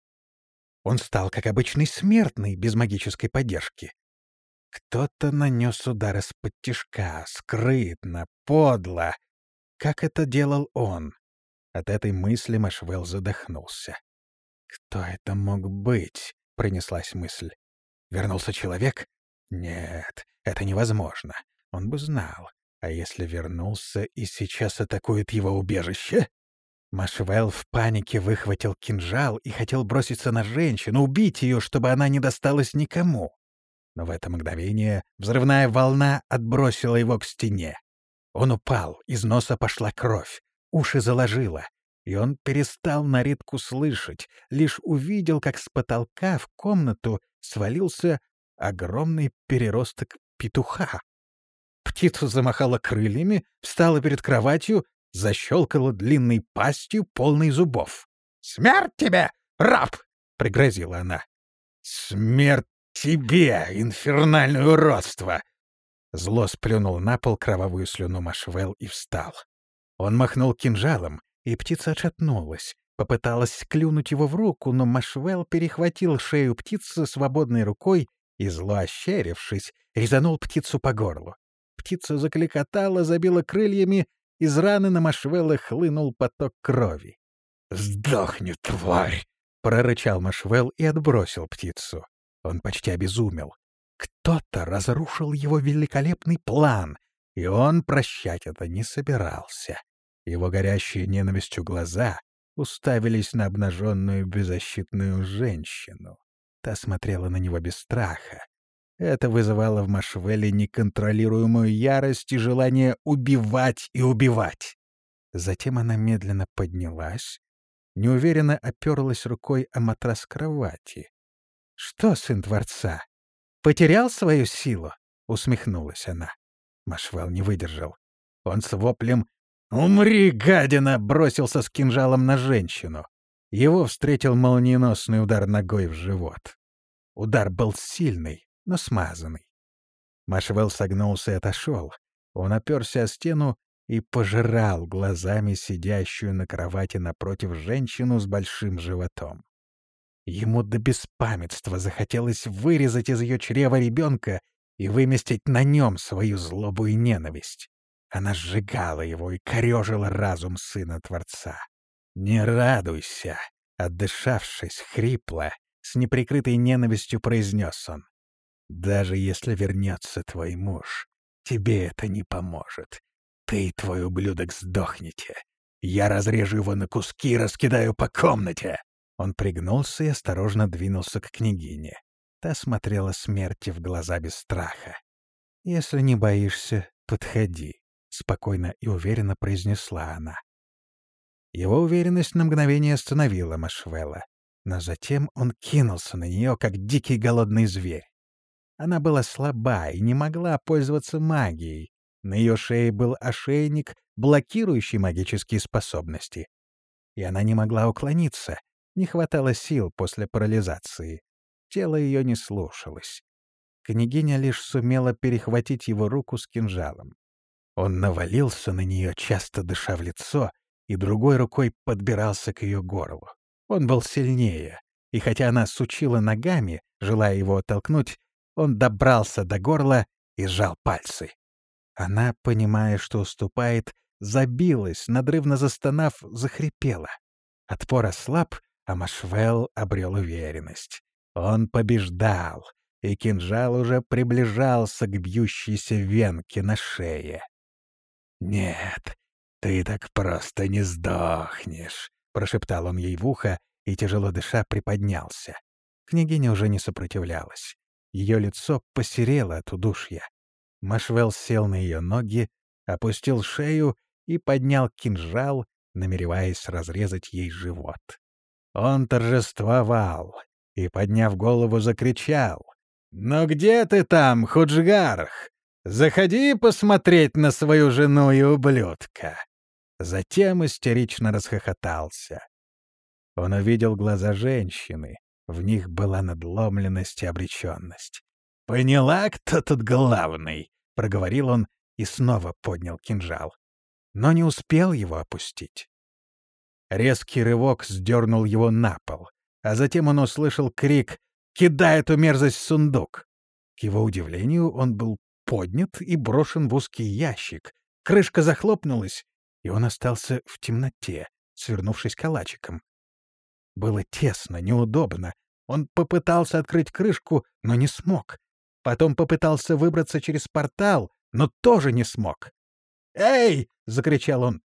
Он стал как обычный смертный, без магической поддержки. Кто-то нанес удар из-под тишка, скрытно, подло. Как это делал он? От этой мысли Машвелл задохнулся. «Кто это мог быть?» — пронеслась мысль. «Вернулся человек? Нет, это невозможно. Он бы знал. А если вернулся и сейчас атакует его убежище?» Машвелл в панике выхватил кинжал и хотел броситься на женщину, убить ее, чтобы она не досталась никому. Но в это мгновение взрывная волна отбросила его к стене. Он упал, из носа пошла кровь, уши заложило, и он перестал на редку слышать, лишь увидел, как с потолка в комнату свалился огромный переросток петуха. Птица замахала крыльями, встала перед кроватью, защелкала длинной пастью, полной зубов. «Смерть тебе, раб!» — пригрозила она. «Смерть тебе, инфернальное уродство!» Зло сплюнул на пол кровавую слюну Машвел и встал. Он махнул кинжалом, и птица отшатнулась. Попыталась клюнуть его в руку, но Машвел перехватил шею птицы свободной рукой и, зло ощерившись, резанул птицу по горлу. Птица закликотала, забила крыльями, из раны на Машвелла хлынул поток крови. «Сдохни, тварь!» — прорычал Машвел и отбросил птицу. Он почти обезумел. Кто-то разрушил его великолепный план, и он прощать это не собирался. Его горящие ненавистью глаза уставились на обнаженную беззащитную женщину. Та смотрела на него без страха. Это вызывало в Машвеле неконтролируемую ярость и желание убивать и убивать. Затем она медленно поднялась, неуверенно оперлась рукой о матрас кровати. — Что, сын Творца, потерял свою силу? — усмехнулась она. Машвел не выдержал. Он с воплем «Умри, гадина!» бросился с кинжалом на женщину. Его встретил молниеносный удар ногой в живот. Удар был сильный, но смазанный. Машвел согнулся и отошел. Он оперся о стену и пожирал глазами сидящую на кровати напротив женщину с большим животом. Ему до беспамятства захотелось вырезать из ее чрева ребенка и выместить на нем свою злобу и ненависть. Она сжигала его и корежила разум сына Творца. «Не радуйся!» — отдышавшись, хрипло, с неприкрытой ненавистью произнес он. «Даже если вернется твой муж, тебе это не поможет. Ты и твой ублюдок сдохнете. Я разрежу его на куски и раскидаю по комнате!» Он пригнулся и осторожно двинулся к княгине. Та смотрела смерти в глаза без страха. «Если не боишься, подходи», — спокойно и уверенно произнесла она. Его уверенность на мгновение остановила Машвелла, но затем он кинулся на нее, как дикий голодный зверь. Она была слаба и не могла пользоваться магией. На ее шее был ошейник, блокирующий магические способности. И она не могла уклониться, не хватало сил после парализации. Тело ее не слушалось. Княгиня лишь сумела перехватить его руку с кинжалом. Он навалился на нее, часто дыша в лицо, и другой рукой подбирался к ее горлу. Он был сильнее, и хотя она сучила ногами, желая его оттолкнуть, он добрался до горла и сжал пальцы. Она, понимая, что уступает, забилась, надрывно застонав, захрипела. Отпор ослаб, а Машвелл обрел уверенность. Он побеждал, и кинжал уже приближался к бьющейся венке на шее. «Нет, ты так просто не сдохнешь», — прошептал он ей в ухо и, тяжело дыша, приподнялся. Княгиня уже не сопротивлялась. Ее лицо посерело от удушья. Машвелл сел на ее ноги, опустил шею и поднял кинжал, намереваясь разрезать ей живот. Он торжествовал, и, подняв голову, закричал. «Ну где ты там, Худжгарх? Заходи посмотреть на свою жену и ублюдка!» Затем истерично расхохотался. Он увидел глаза женщины. В них была надломленность и обреченность. «Поняла, кто тут главный?» — проговорил он и снова поднял кинжал. Но не успел его опустить. Резкий рывок сдернул его на пол а затем он услышал крик «Кидай эту мерзость в сундук!». К его удивлению, он был поднят и брошен в узкий ящик. Крышка захлопнулась, и он остался в темноте, свернувшись калачиком. Было тесно, неудобно. Он попытался открыть крышку, но не смог. Потом попытался выбраться через портал, но тоже не смог. «Эй!» — закричал он.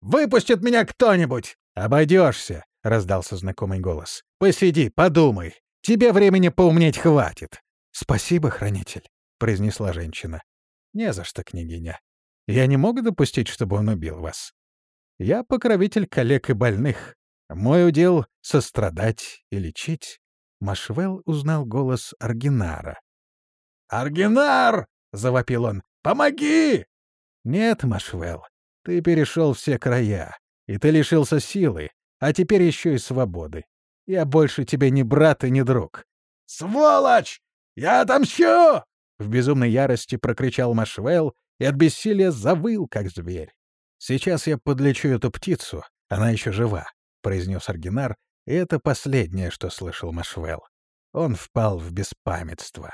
«Выпустит меня кто-нибудь!» «Обойдешься!» — раздался знакомый голос. «Посиди, подумай. Тебе времени поумнеть хватит». «Спасибо, хранитель», — произнесла женщина. «Не за что, княгиня. Я не могу допустить, чтобы он убил вас. Я покровитель коллег и больных. Мой удел — сострадать и лечить». Машвел узнал голос Аргинара. «Аргинар!» — завопил он. «Помоги!» «Нет, Машвел, ты перешел все края, и ты лишился силы, а теперь еще и свободы. Я больше тебе не брат и не друг». «Сволочь! Я отомщу!» В безумной ярости прокричал Машвелл и от бессилия завыл, как зверь. «Сейчас я подлечу эту птицу, она еще жива», — произнес Аргинар, и это последнее, что слышал Машвелл. Он впал в беспамятство.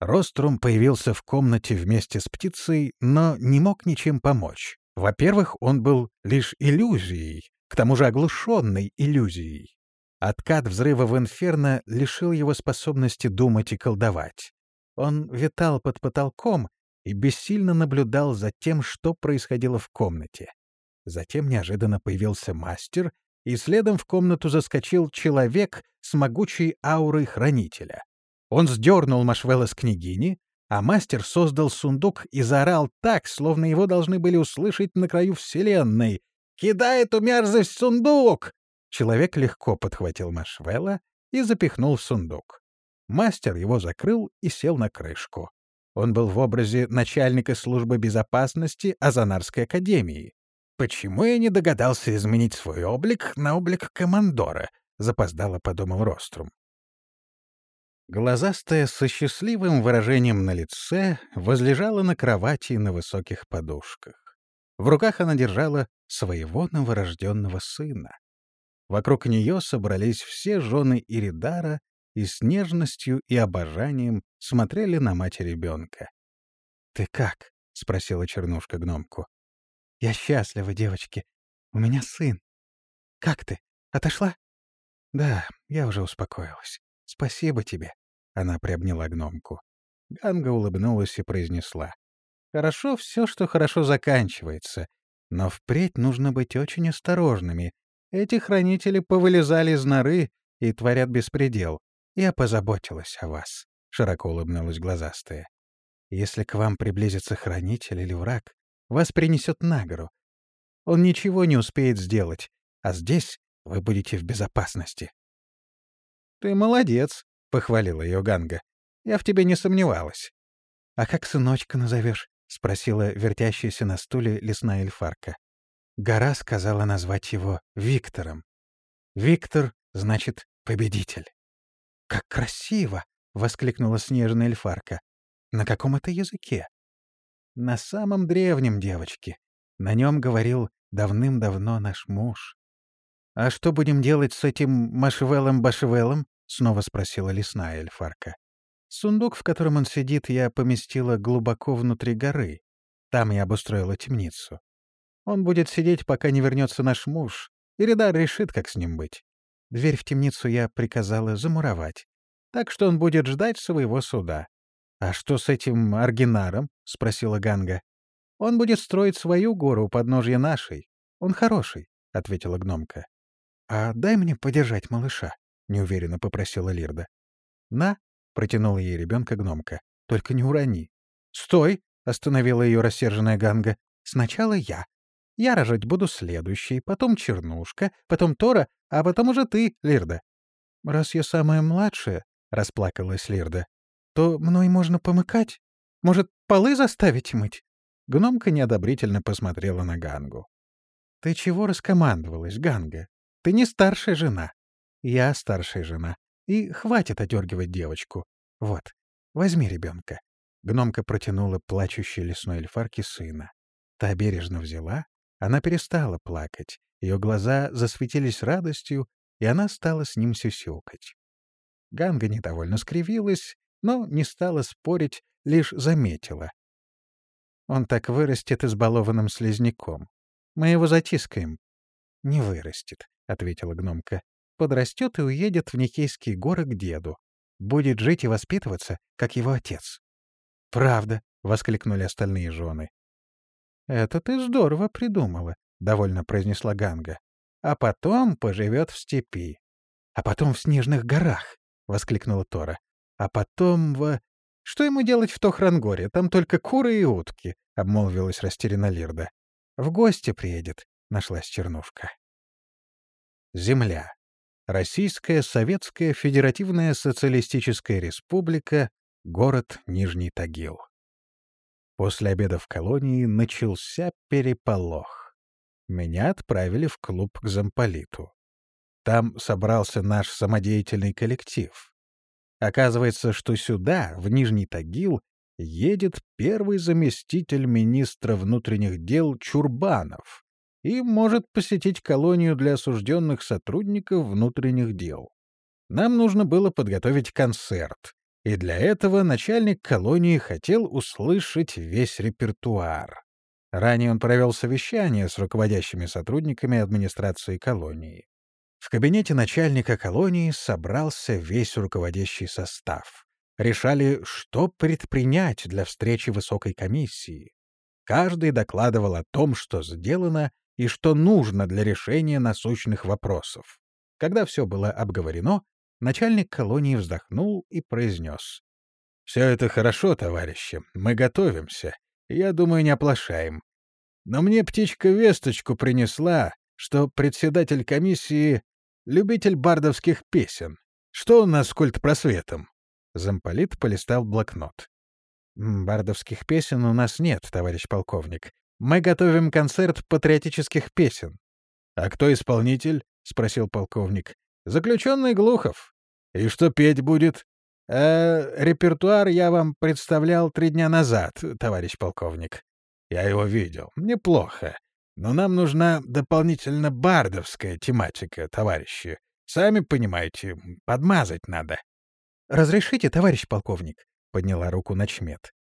Рострум появился в комнате вместе с птицей, но не мог ничем помочь. Во-первых, он был лишь иллюзией, к тому же оглушенной иллюзией. Откат взрыва в инферно лишил его способности думать и колдовать. Он витал под потолком и бессильно наблюдал за тем, что происходило в комнате. Затем неожиданно появился мастер, и следом в комнату заскочил человек с могучей аурой хранителя. Он сдернул Машвелла с княгини, а мастер создал сундук и заорал так, словно его должны были услышать на краю Вселенной, Кидай эту мерзость в сундук!» Человек легко подхватил Машвелла и запихнул в сундук. Мастер его закрыл и сел на крышку. Он был в образе начальника службы безопасности Азанарской академии. «Почему я не догадался изменить свой облик на облик командора?» — запоздало подумал Рострум. Глазастая со счастливым выражением на лице возлежала на кровати на высоких подушках. В руках она держала своего новорожденного сына. Вокруг нее собрались все жены Иридара и с нежностью и обожанием смотрели на мать ребенка. «Ты как?» — спросила Чернушка гномку. «Я счастлива, девочки. У меня сын. Как ты? Отошла?» «Да, я уже успокоилась. Спасибо тебе». Она приобняла гномку. Ганга улыбнулась и произнесла. «Хорошо все, что хорошо заканчивается. Но впредь нужно быть очень осторожными. Эти хранители повылезали из норы и творят беспредел. Я позаботилась о вас», — широко улыбнулась глазастая. «Если к вам приблизится хранитель или враг, вас принесет на гору. Он ничего не успеет сделать, а здесь вы будете в безопасности». «Ты молодец», — похвалила ее Ганга. «Я в тебе не сомневалась». «А как сыночка назовешь?» — спросила вертящаяся на стуле лесная эльфарка. Гора сказала назвать его Виктором. «Виктор — значит победитель». «Как красиво!» — воскликнула снежная эльфарка. «На каком это языке?» «На самом древнем, девочки. На нем говорил давным-давно наш муж». «А что будем делать с этим Машевелом-Башевелом?» — снова спросила лесная эльфарка. Сундук, в котором он сидит, я поместила глубоко внутри горы. Там я обустроила темницу. Он будет сидеть, пока не вернется наш муж, и Редар решит, как с ним быть. Дверь в темницу я приказала замуровать. Так что он будет ждать своего суда. «А что с этим Аргинаром?» — спросила Ганга. «Он будет строить свою гору у подножья нашей. Он хороший», — ответила гномка. «А дай мне подержать малыша», — неуверенно попросила Лирда. «На», — протянула ей ребенка гномка. «Только не урони». «Стой!» — остановила ее рассерженная Ганга. «Сначала я. Я рожать буду следующий, потом Чернушка, потом Тора, а потом уже ты, Лирда. — Раз я самая младшая, — расплакалась Лирда, — то мной можно помыкать? Может, полы заставить мыть? Гномка неодобрительно посмотрела на Гангу. — Ты чего раскомандовалась, Ганга? Ты не старшая жена. Я старшая жена. И хватит одергивать девочку. Вот, возьми ребенка. Гномка протянула плачущей лесной эльфарке сына. Та бережно взяла, она перестала плакать, ее глаза засветились радостью, и она стала с ним сюсюкать. Ганга недовольно скривилась, но не стала спорить, лишь заметила. Он так вырастет избалованным слизняком. Мы его затискаем. — Не вырастет, — ответила гномка. — Подрастет и уедет в Никейские горы к деду. Будет жить и воспитываться, как его отец. — Правда, — воскликнули остальные жены. «Это ты здорово придумала», — довольно произнесла Ганга. «А потом поживет в степи». «А потом в снежных горах», — воскликнула Тора. «А потом в...» «Что ему делать в Тохрангоре? Там только куры и утки», — обмолвилась растерянно Лирда. «В гости приедет», — нашлась Чернушка. Земля. Российская Советская Федеративная Социалистическая Республика, город Нижний Тагил. После обеда в колонии начался переполох. Меня отправили в клуб к замполиту. Там собрался наш самодеятельный коллектив. Оказывается, что сюда, в Нижний Тагил, едет первый заместитель министра внутренних дел Чурбанов и может посетить колонию для осужденных сотрудников внутренних дел. Нам нужно было подготовить концерт, и для этого начальник колонии хотел услышать весь репертуар. Ранее он провел совещание с руководящими сотрудниками администрации колонии. В кабинете начальника колонии собрался весь руководящий состав. Решали, что предпринять для встречи высокой комиссии. Каждый докладывал о том, что сделано и что нужно для решения насущных вопросов. Когда все было обговорено, Начальник колонии вздохнул и произнес. — Все это хорошо, товарищи, мы готовимся. Я думаю, не оплошаем. Но мне птичка весточку принесла, что председатель комиссии — любитель бардовских песен. Что у нас с культпросветом? Замполит полистал блокнот. «Бардовских песен у нас нет, товарищ полковник. Мы готовим концерт патриотических песен». «А кто исполнитель?» — спросил полковник. «Заключенный Глухов. И что петь будет? Э, репертуар я вам представлял три дня назад, товарищ полковник. Я его видел. Неплохо. Но нам нужна дополнительно бардовская тематика, товарищи. Сами понимаете, подмазать надо. «Разрешите, товарищ полковник?» — подняла руку Начмет.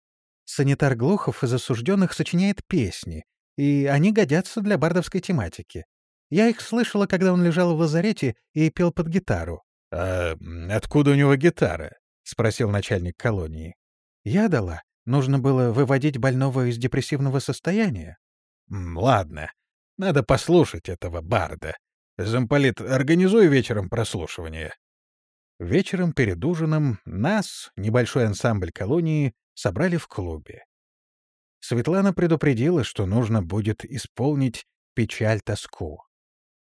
«Санитар Глухов из осужденных сочиняет песни, и они годятся для бардовской тематики. Я их слышала, когда он лежал в лазарете и пел под гитару». «А откуда у него гитара?» — спросил начальник колонии. «Я дала. Нужно было выводить больного из депрессивного состояния». «Ладно. Надо послушать этого барда. Замполит, организуй вечером прослушивание». Вечером перед ужином нас, небольшой ансамбль колонии, собрали в клубе. Светлана предупредила, что нужно будет исполнить «Печаль-тоску».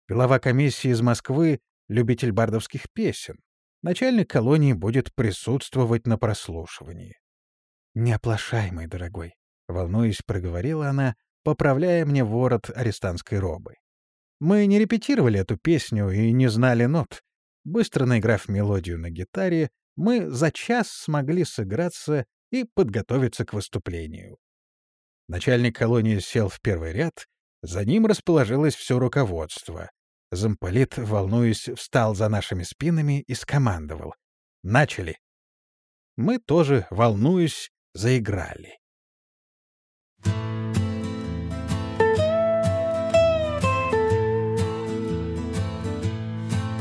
Глава комиссии из Москвы — любитель бардовских песен. Начальник колонии будет присутствовать на прослушивании. «Не оплошай, мой дорогой», — волнуясь, проговорила она, поправляя мне ворот арестантской робы. Мы не репетировали эту песню и не знали нот, Быстро наиграв мелодию на гитаре, мы за час смогли сыграться и подготовиться к выступлению. Начальник колонии сел в первый ряд, за ним расположилось все руководство. Замполит, волнуясь, встал за нашими спинами и скомандовал. «Начали!» Мы тоже, волнуясь, заиграли.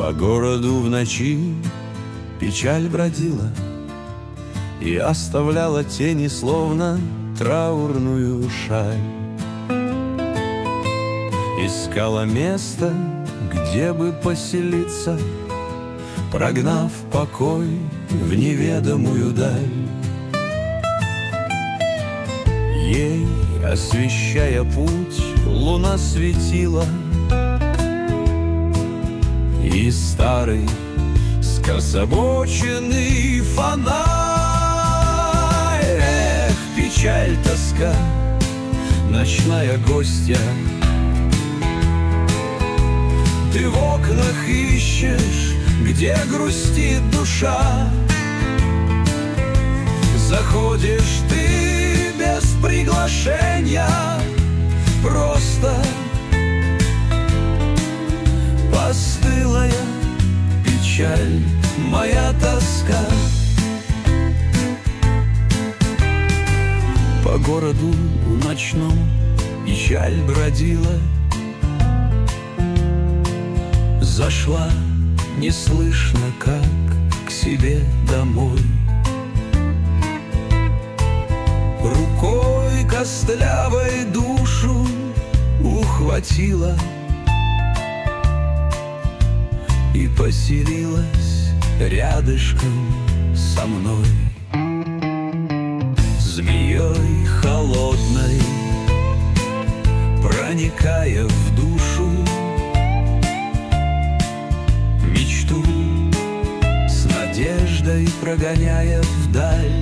По городу в ночи печаль бродила И оставляла тени, словно траурную шаль. Искала место, где бы поселиться Прогнав покой в неведомую даль. Ей, освещая путь, луна светила — и старый скособоченный фонарь. Эх, печаль, тоска, ночная гостья. Ты в окнах ищешь, где грустит душа. Заходишь ты без приглашения Просто постылая печаль, моя тоска. По городу ночном печаль бродила, Зашла неслышно, как к себе домой. Рукой костлявой душу ухватила — и поселилась рядышком со мной. Змеей холодной Проникая в душу Мечту с надеждой прогоняя вдаль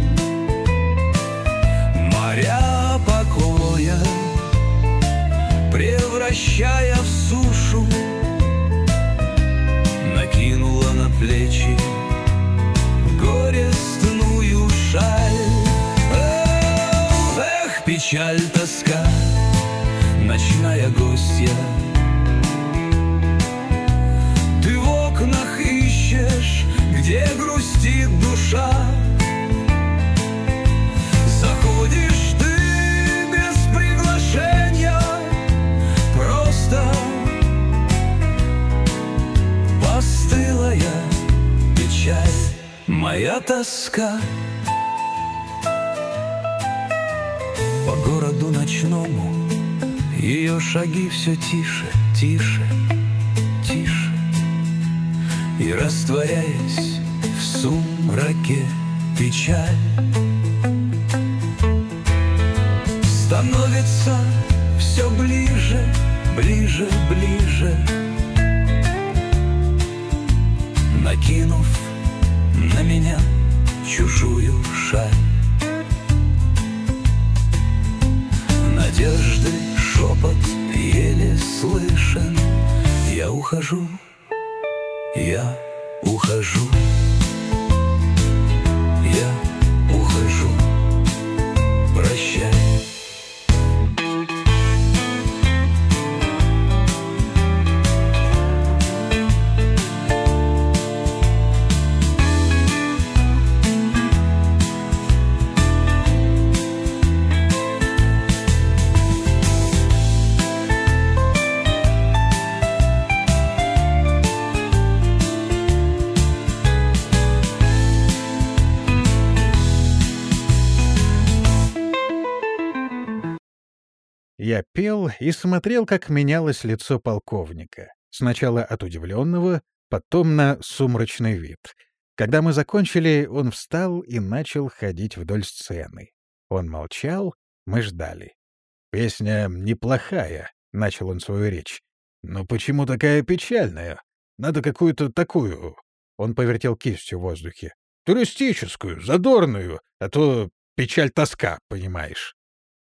все тише, тише, тише. И растворяясь и смотрел, как менялось лицо полковника. Сначала от удивленного, потом на сумрачный вид. Когда мы закончили, он встал и начал ходить вдоль сцены. Он молчал, мы ждали. «Песня неплохая», — начал он свою речь. «Но почему такая печальная? Надо какую-то такую...» Он повертел кистью в воздухе. «Туристическую, задорную, а то печаль-тоска, понимаешь».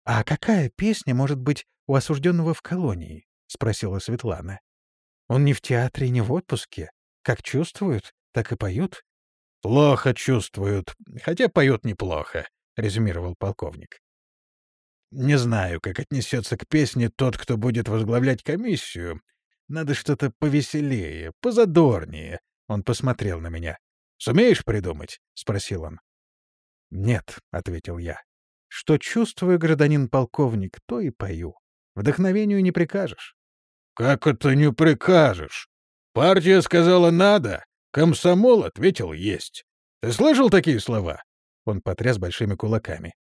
«А какая песня может быть у осужденного в колонии?» — спросила Светлана. «Он не в театре, не в отпуске. Как чувствуют, так и поют». «Плохо чувствуют, хотя поют неплохо», — резюмировал полковник. Не знаю, как отнесется к песне тот, кто будет возглавлять комиссию. Надо что-то повеселее, позадорнее. Он посмотрел на меня. «Сумеешь придумать?» — спросил он. «Нет», — ответил я. «Что чувствую, гражданин полковник, то и пою. Вдохновению не прикажешь». «Как это не прикажешь? Партия сказала «надо», комсомол ответил «есть». Ты слышал такие слова?» Он потряс большими кулаками.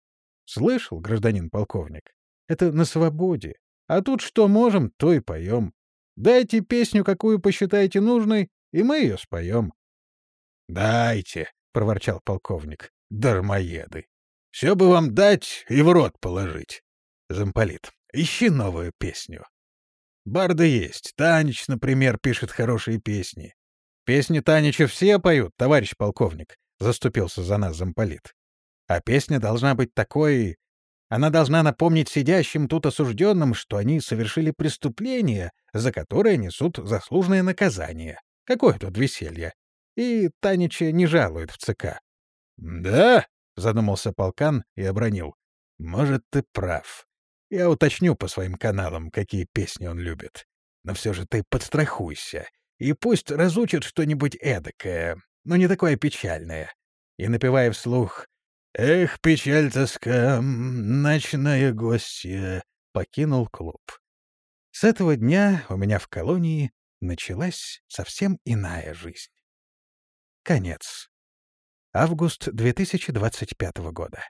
Слышал, гражданин полковник? Это на свободе. А тут что можем, то и поем. Дайте песню, какую посчитаете нужной, и мы ее споем. — Дайте, — проворчал полковник, — дармоеды. Все бы вам дать и в рот положить. Замполит, ищи новую песню. Барды есть. Танич, например, пишет хорошие песни. Песни Танича все поют, товарищ полковник, — заступился за нас замполит. А песня должна быть такой... Она должна напомнить сидящим тут осужденным, что они совершили преступление, за которое несут заслуженное наказание. Какое тут веселье. И Танича не жалует в ЦК. — Да? — задумался полкан и обронил. — Может, ты прав. Я уточню по своим каналам, какие песни он любит. Но все же ты подстрахуйся. И пусть разучат что-нибудь эдакое, но не такое печальное. И, напевая вслух Эх, печаль тоска, ночная гостья, покинул клуб. С этого дня у меня в колонии началась совсем иная жизнь. Конец. Август 2025 года.